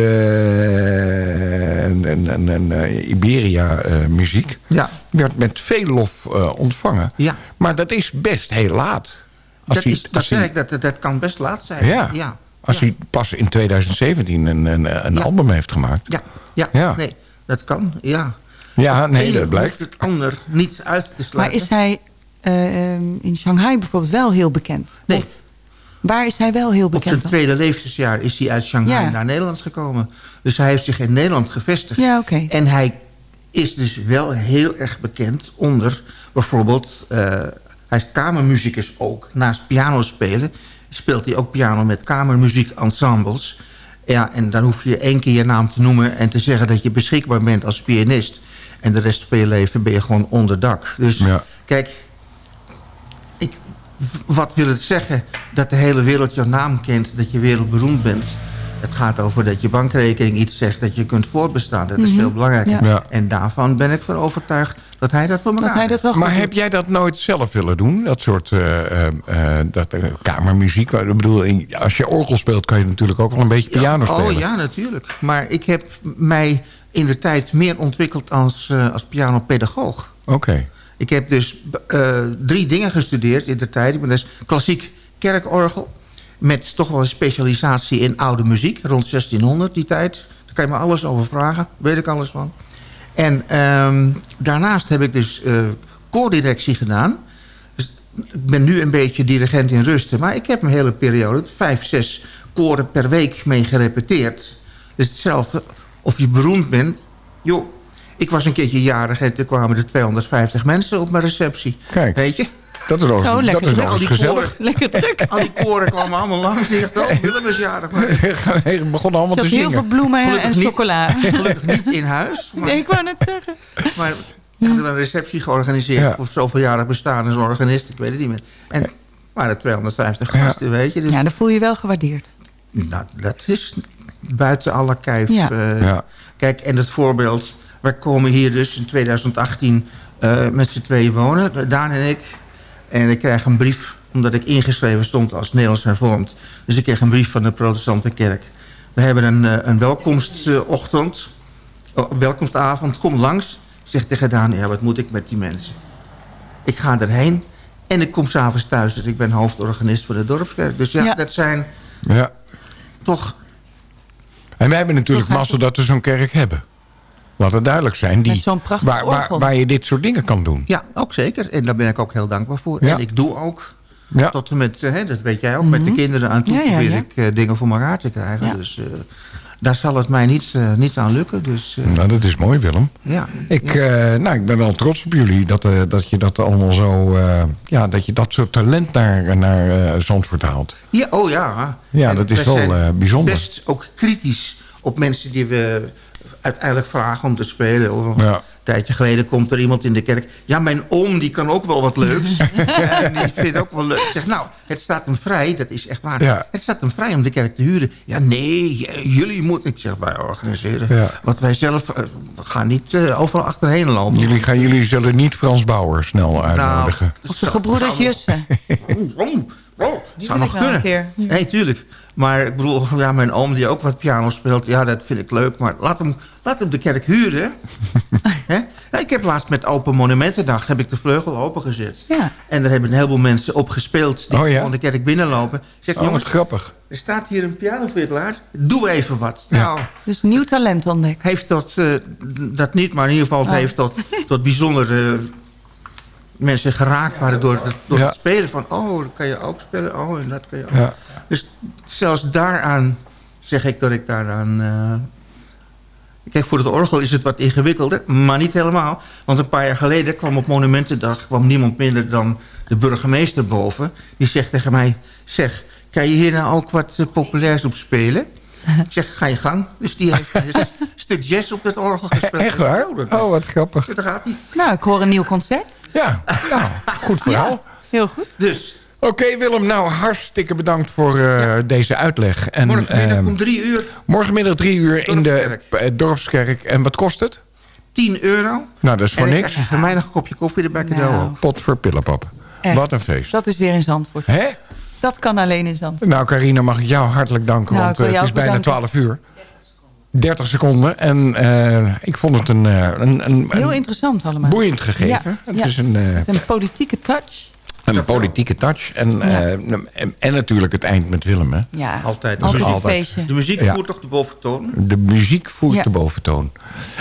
D: een, een, een, een, eh, Iberia-muziek...
L: Ja.
D: werd met veel lof ontvangen.
L: Ja.
D: Maar dat is best heel laat. Als
L: Dat,
D: hij-
L: is, dat,
D: hij-
L: dat, dat, kan best laat zijn.
D: ja,
L: ja.
D: als hij pas in 2017 een, een, een
L: Ja.
D: album heeft gemaakt.
L: Ja, Ja. nee, dat kan, ja.
D: Ja,
L: Het
D: nee, dat blijkt.
L: het ander niet uit te
G: Maar
L: sluiten.
G: is hij eh, ehm, in Shanghai bijvoorbeeld wel heel bekend?
L: Nee.
G: Of waar is hij wel heel
L: Op
G: bekend
L: zijn
G: dan?
L: tweede levensjaar is hij uit Shanghai
G: Ja.
L: naar Nederland gekomen. Dus hij heeft zich in Nederland gevestigd.
G: Ja, oké.
L: En hij is dus wel heel erg bekend onder bijvoorbeeld... eh, hij is kamermuzikus ook. Naast piano spelen speelt hij ook piano met kamermuziekensembles. Ja, en dan hoef je één keer je naam te noemen... en te zeggen dat je beschikbaar bent als pianist. En de rest van je leven ben je gewoon onder dak. Dus
D: Ja.
L: kijk, ik, wat wil het zeggen dat de hele wereld jouw naam kent... dat je wereldberoemd bent? Het gaat over dat je bankrekening iets zegt dat je kunt voortbestaan. Dat is veel belangrijker.
G: Mhm. Ja.
D: Ja.
L: En daarvan ben ik van overtuigd dat hij dat voor elkaar
G: Dat hij dat wel
D: Maar heb jij dat nooit zelf willen doen? Dat soort eh, eh, eh, dat, kamermuziek? Ik bedoel, als je orgel speelt kan je natuurlijk ook wel een beetje piano spelen.
L: Oh ja, natuurlijk. Maar ik heb mij in de tijd meer ontwikkeld als, eh, als pianopedagoog.
D: Oké.
L: Ik heb dus eh, drie dingen gestudeerd in de tijd. Ik ben dus klassiek kerkorgel. Met toch wel een specialisatie in oude muziek. Rond 1600 die tijd. Daar kan je me alles over vragen. Weet ik alles van. En ehm, daarnaast heb ik dus eh koordirectie gedaan. Dus ik ben nu een beetje dirigent in rusten. Maar ik heb een hele periode vijf, zes koren per week mee gerepeteerd. Dus hetzelfde of je beroemd bent. Joh, ik was een keertje jarig en toen kwamen er 250 mensen op mijn receptie.
D: Kijk.
L: Weet je?
D: Dat is nog,
G: Zo,
D: dat
G: lekker
D: is
G: druk.
D: nog
L: Al
D: eens
L: die
D: gezellig.
L: koren,
G: Lekker druk.
L: al die koren kwamen allemaal langs. Ik dacht, oh, Willem is jarig.
D: We begonnen allemaal te
G: had heel veel
D: zingen.
G: bloemen en,
L: Gelukkig
G: en
L: niet.
G: chocola.
L: gelukkig niet in huis. Maar,
G: Nee, ik wou net zeggen.
L: maar we hadden een receptie georganiseerd
D: Ja.
L: voor zoveel jarig bestaan als organist. Ik weet het niet meer. En er waren 250
D: Ja.
L: gasten, weet je. Dus,
G: Ja, dan voel je je wel gewaardeerd.
L: Nou, dat is buiten alle kijf.
G: Ja.
L: eh.
D: Ja.
L: Kijk, en het voorbeeld. Wij komen hier dus in 2018 eh, met z'n tweeën wonen. Daan en ik. En ik krijg een brief, omdat ik ingeschreven stond als Nederlands hervormd. Dus ik kreeg een brief van de protestante kerk. We hebben een, eh, een welkomstochtend. welkomstavond. Kom langs. Ik zeg tegen Daan, ja, wat moet ik met die mensen? Ik ga erheen. En ik kom s'avonds thuis. Dus ik ben hoofdorganist voor de dorpskerk. Dus ja,
G: Ja.
L: dat zijn
D: Ja.
L: toch
D: En wij hebben natuurlijk mazzel dat we zo'n kerk hebben. Laat het duidelijk zijn. Die,
G: Met zo'n prachtig
D: waar, waar, waar je dit soort dingen kan doen.
L: Ja, ook zeker. En daar ben ik ook heel dankbaar voor.
D: Ja.
L: En ik doe ook
D: Ja.
L: Tot en met, hè, dat weet jij ook, met de kinderen aan toe
G: Mhm.
L: Probeer
G: ja.
L: ik eh, dingen voor elkaar te krijgen. Dus eh, daar zal het mij niet, eh, niet aan lukken. Dus eh,
D: Nou, dat is mooi, Willem.
L: ja.
D: Ik, eh, nou, ik ben wel trots op jullie dat, dat je dat allemaal zo... ja, dat je dat soort talent naar, naar Zandvoort haalt.
L: Ja, oh ja.
D: Ja,
L: En
D: dat is wel bijzonder.
L: best ook kritisch op mensen die we uiteindelijk vragen om te spelen. Of
D: Ja.
L: Een tijdje geleden komt er iemand in de kerk. Ja, mijn oom die kan ook wel wat leuks. en die vindt ook wel leuk. Ik zeg, nou, het staat hem vrij. Dat is echt waar.
D: Ja.
L: Het staat hem vrij om de kerk te huren. Ja, nee, jullie moeten... Ik zeg, wij organiseren.
D: Ja.
L: Want wij zelf eh, gaan niet eh, overal achterheen lopen.
D: Jullie, gaan, jullie zullen niet Frans Bauer snel uitnodigen.
L: Nou,
G: Of de gebroeders Jussen.
L: Oh, oh,
G: Die
L: zou nog kunnen.
G: keer.
L: Nee, tuurlijk. Maar ik bedoel, ja, mijn oom die ook wat piano speelt... ja, dat vind ik leuk, maar laat hem, laat hem de kerk huren. Nou, ik heb laatst met Open Monumentendag... heb ik de vleugel opengezet.
G: Ja.
L: En daar hebben een heleboel mensen op gespeeld... die
D: Oh, ja?
L: gewoon de kerk binnenlopen. Ik zeg,
D: Oh, wat
L: jongens,
D: grappig.
L: er staat hier een piano voor je klaar. Doe even wat. Nou,
G: Dus nieuw talent ontdekt.
L: heeft dat, eh, dat niet, maar in ieder geval... het
G: Oh.
L: heeft dat, dat bijzondere mensen geraakt waren door, het- door
D: Ja.
L: het spelen van... oh, dat kan je ook spelen, oh, en dat kan je ook.
D: Ja.
L: Dus zelfs daaraan zeg ik dat ik daaraan... eh, Kijk, voor het orgel is het wat ingewikkelder, maar niet helemaal. Want een paar jaar geleden kwam op Monumentendag... kwam niemand minder dan de burgemeester boven. Die zegt tegen mij... zeg, kan je hier nou ook wat eh, populairs op spelen? Ik zeg, ga je gang. Dus die heeft een stuk jazz op het orgel gespeeld.
D: Echt waar?
L: Oh, dat-
D: Oh, wat grappig.
L: Daar gaat hij.
G: Nou, ik hoor een nieuw concert.
D: Ja, nou, goed verhaal.
G: Heel goed.
L: Dus,
D: Oké, Willem, nou hartstikke bedankt voor eh, deze uitleg. En,
L: morgenmiddag
D: ehm,
L: om drie uur,
D: morgenmiddag drie uur in de
L: Dorpskerk.
D: eh. En wat kost het?
L: 10 euro.
D: Nou, dat is voor
L: en
D: niks.
L: van mij nog een kopje koffie erbij cadeau.
G: Nou.
D: Pot voor pillenpap.
G: Echt.
D: Wat een feest.
G: Dat is weer in Zandvoort.
D: Hè?
G: Dat kan alleen in Zandvoort.
D: Nou, Carina, mag ik jou hartelijk danken,
G: Nou,
D: want eh, het is bijna
G: bedanken.
D: 12 uur. 30 seconden. En eh, ik vond het een, eh, een, een,
G: Heel
D: een
G: interessant allemaal.
D: boeiend gegeven.
G: Ja,
D: het
G: ja.
D: is een, eh,
G: een politieke touch.
D: een politieke touch. En, eh, en, en natuurlijk het eind met Willem. Hè?
G: Ja,
L: Altijd.
G: altijd een
D: Altijd.
L: De muziek
D: Ja.
L: voert toch de boventoon?
D: De muziek voert
G: Ja.
D: de boventoon.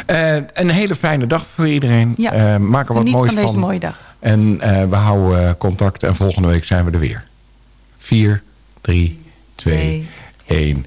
D: Eh, een hele fijne dag voor iedereen.
G: Ja.
D: Eh, maak er wat moois
G: van deze mooie dag.
D: En eh, we houden eh, contact. En volgende week zijn we er weer. 4, 3, 2, 1.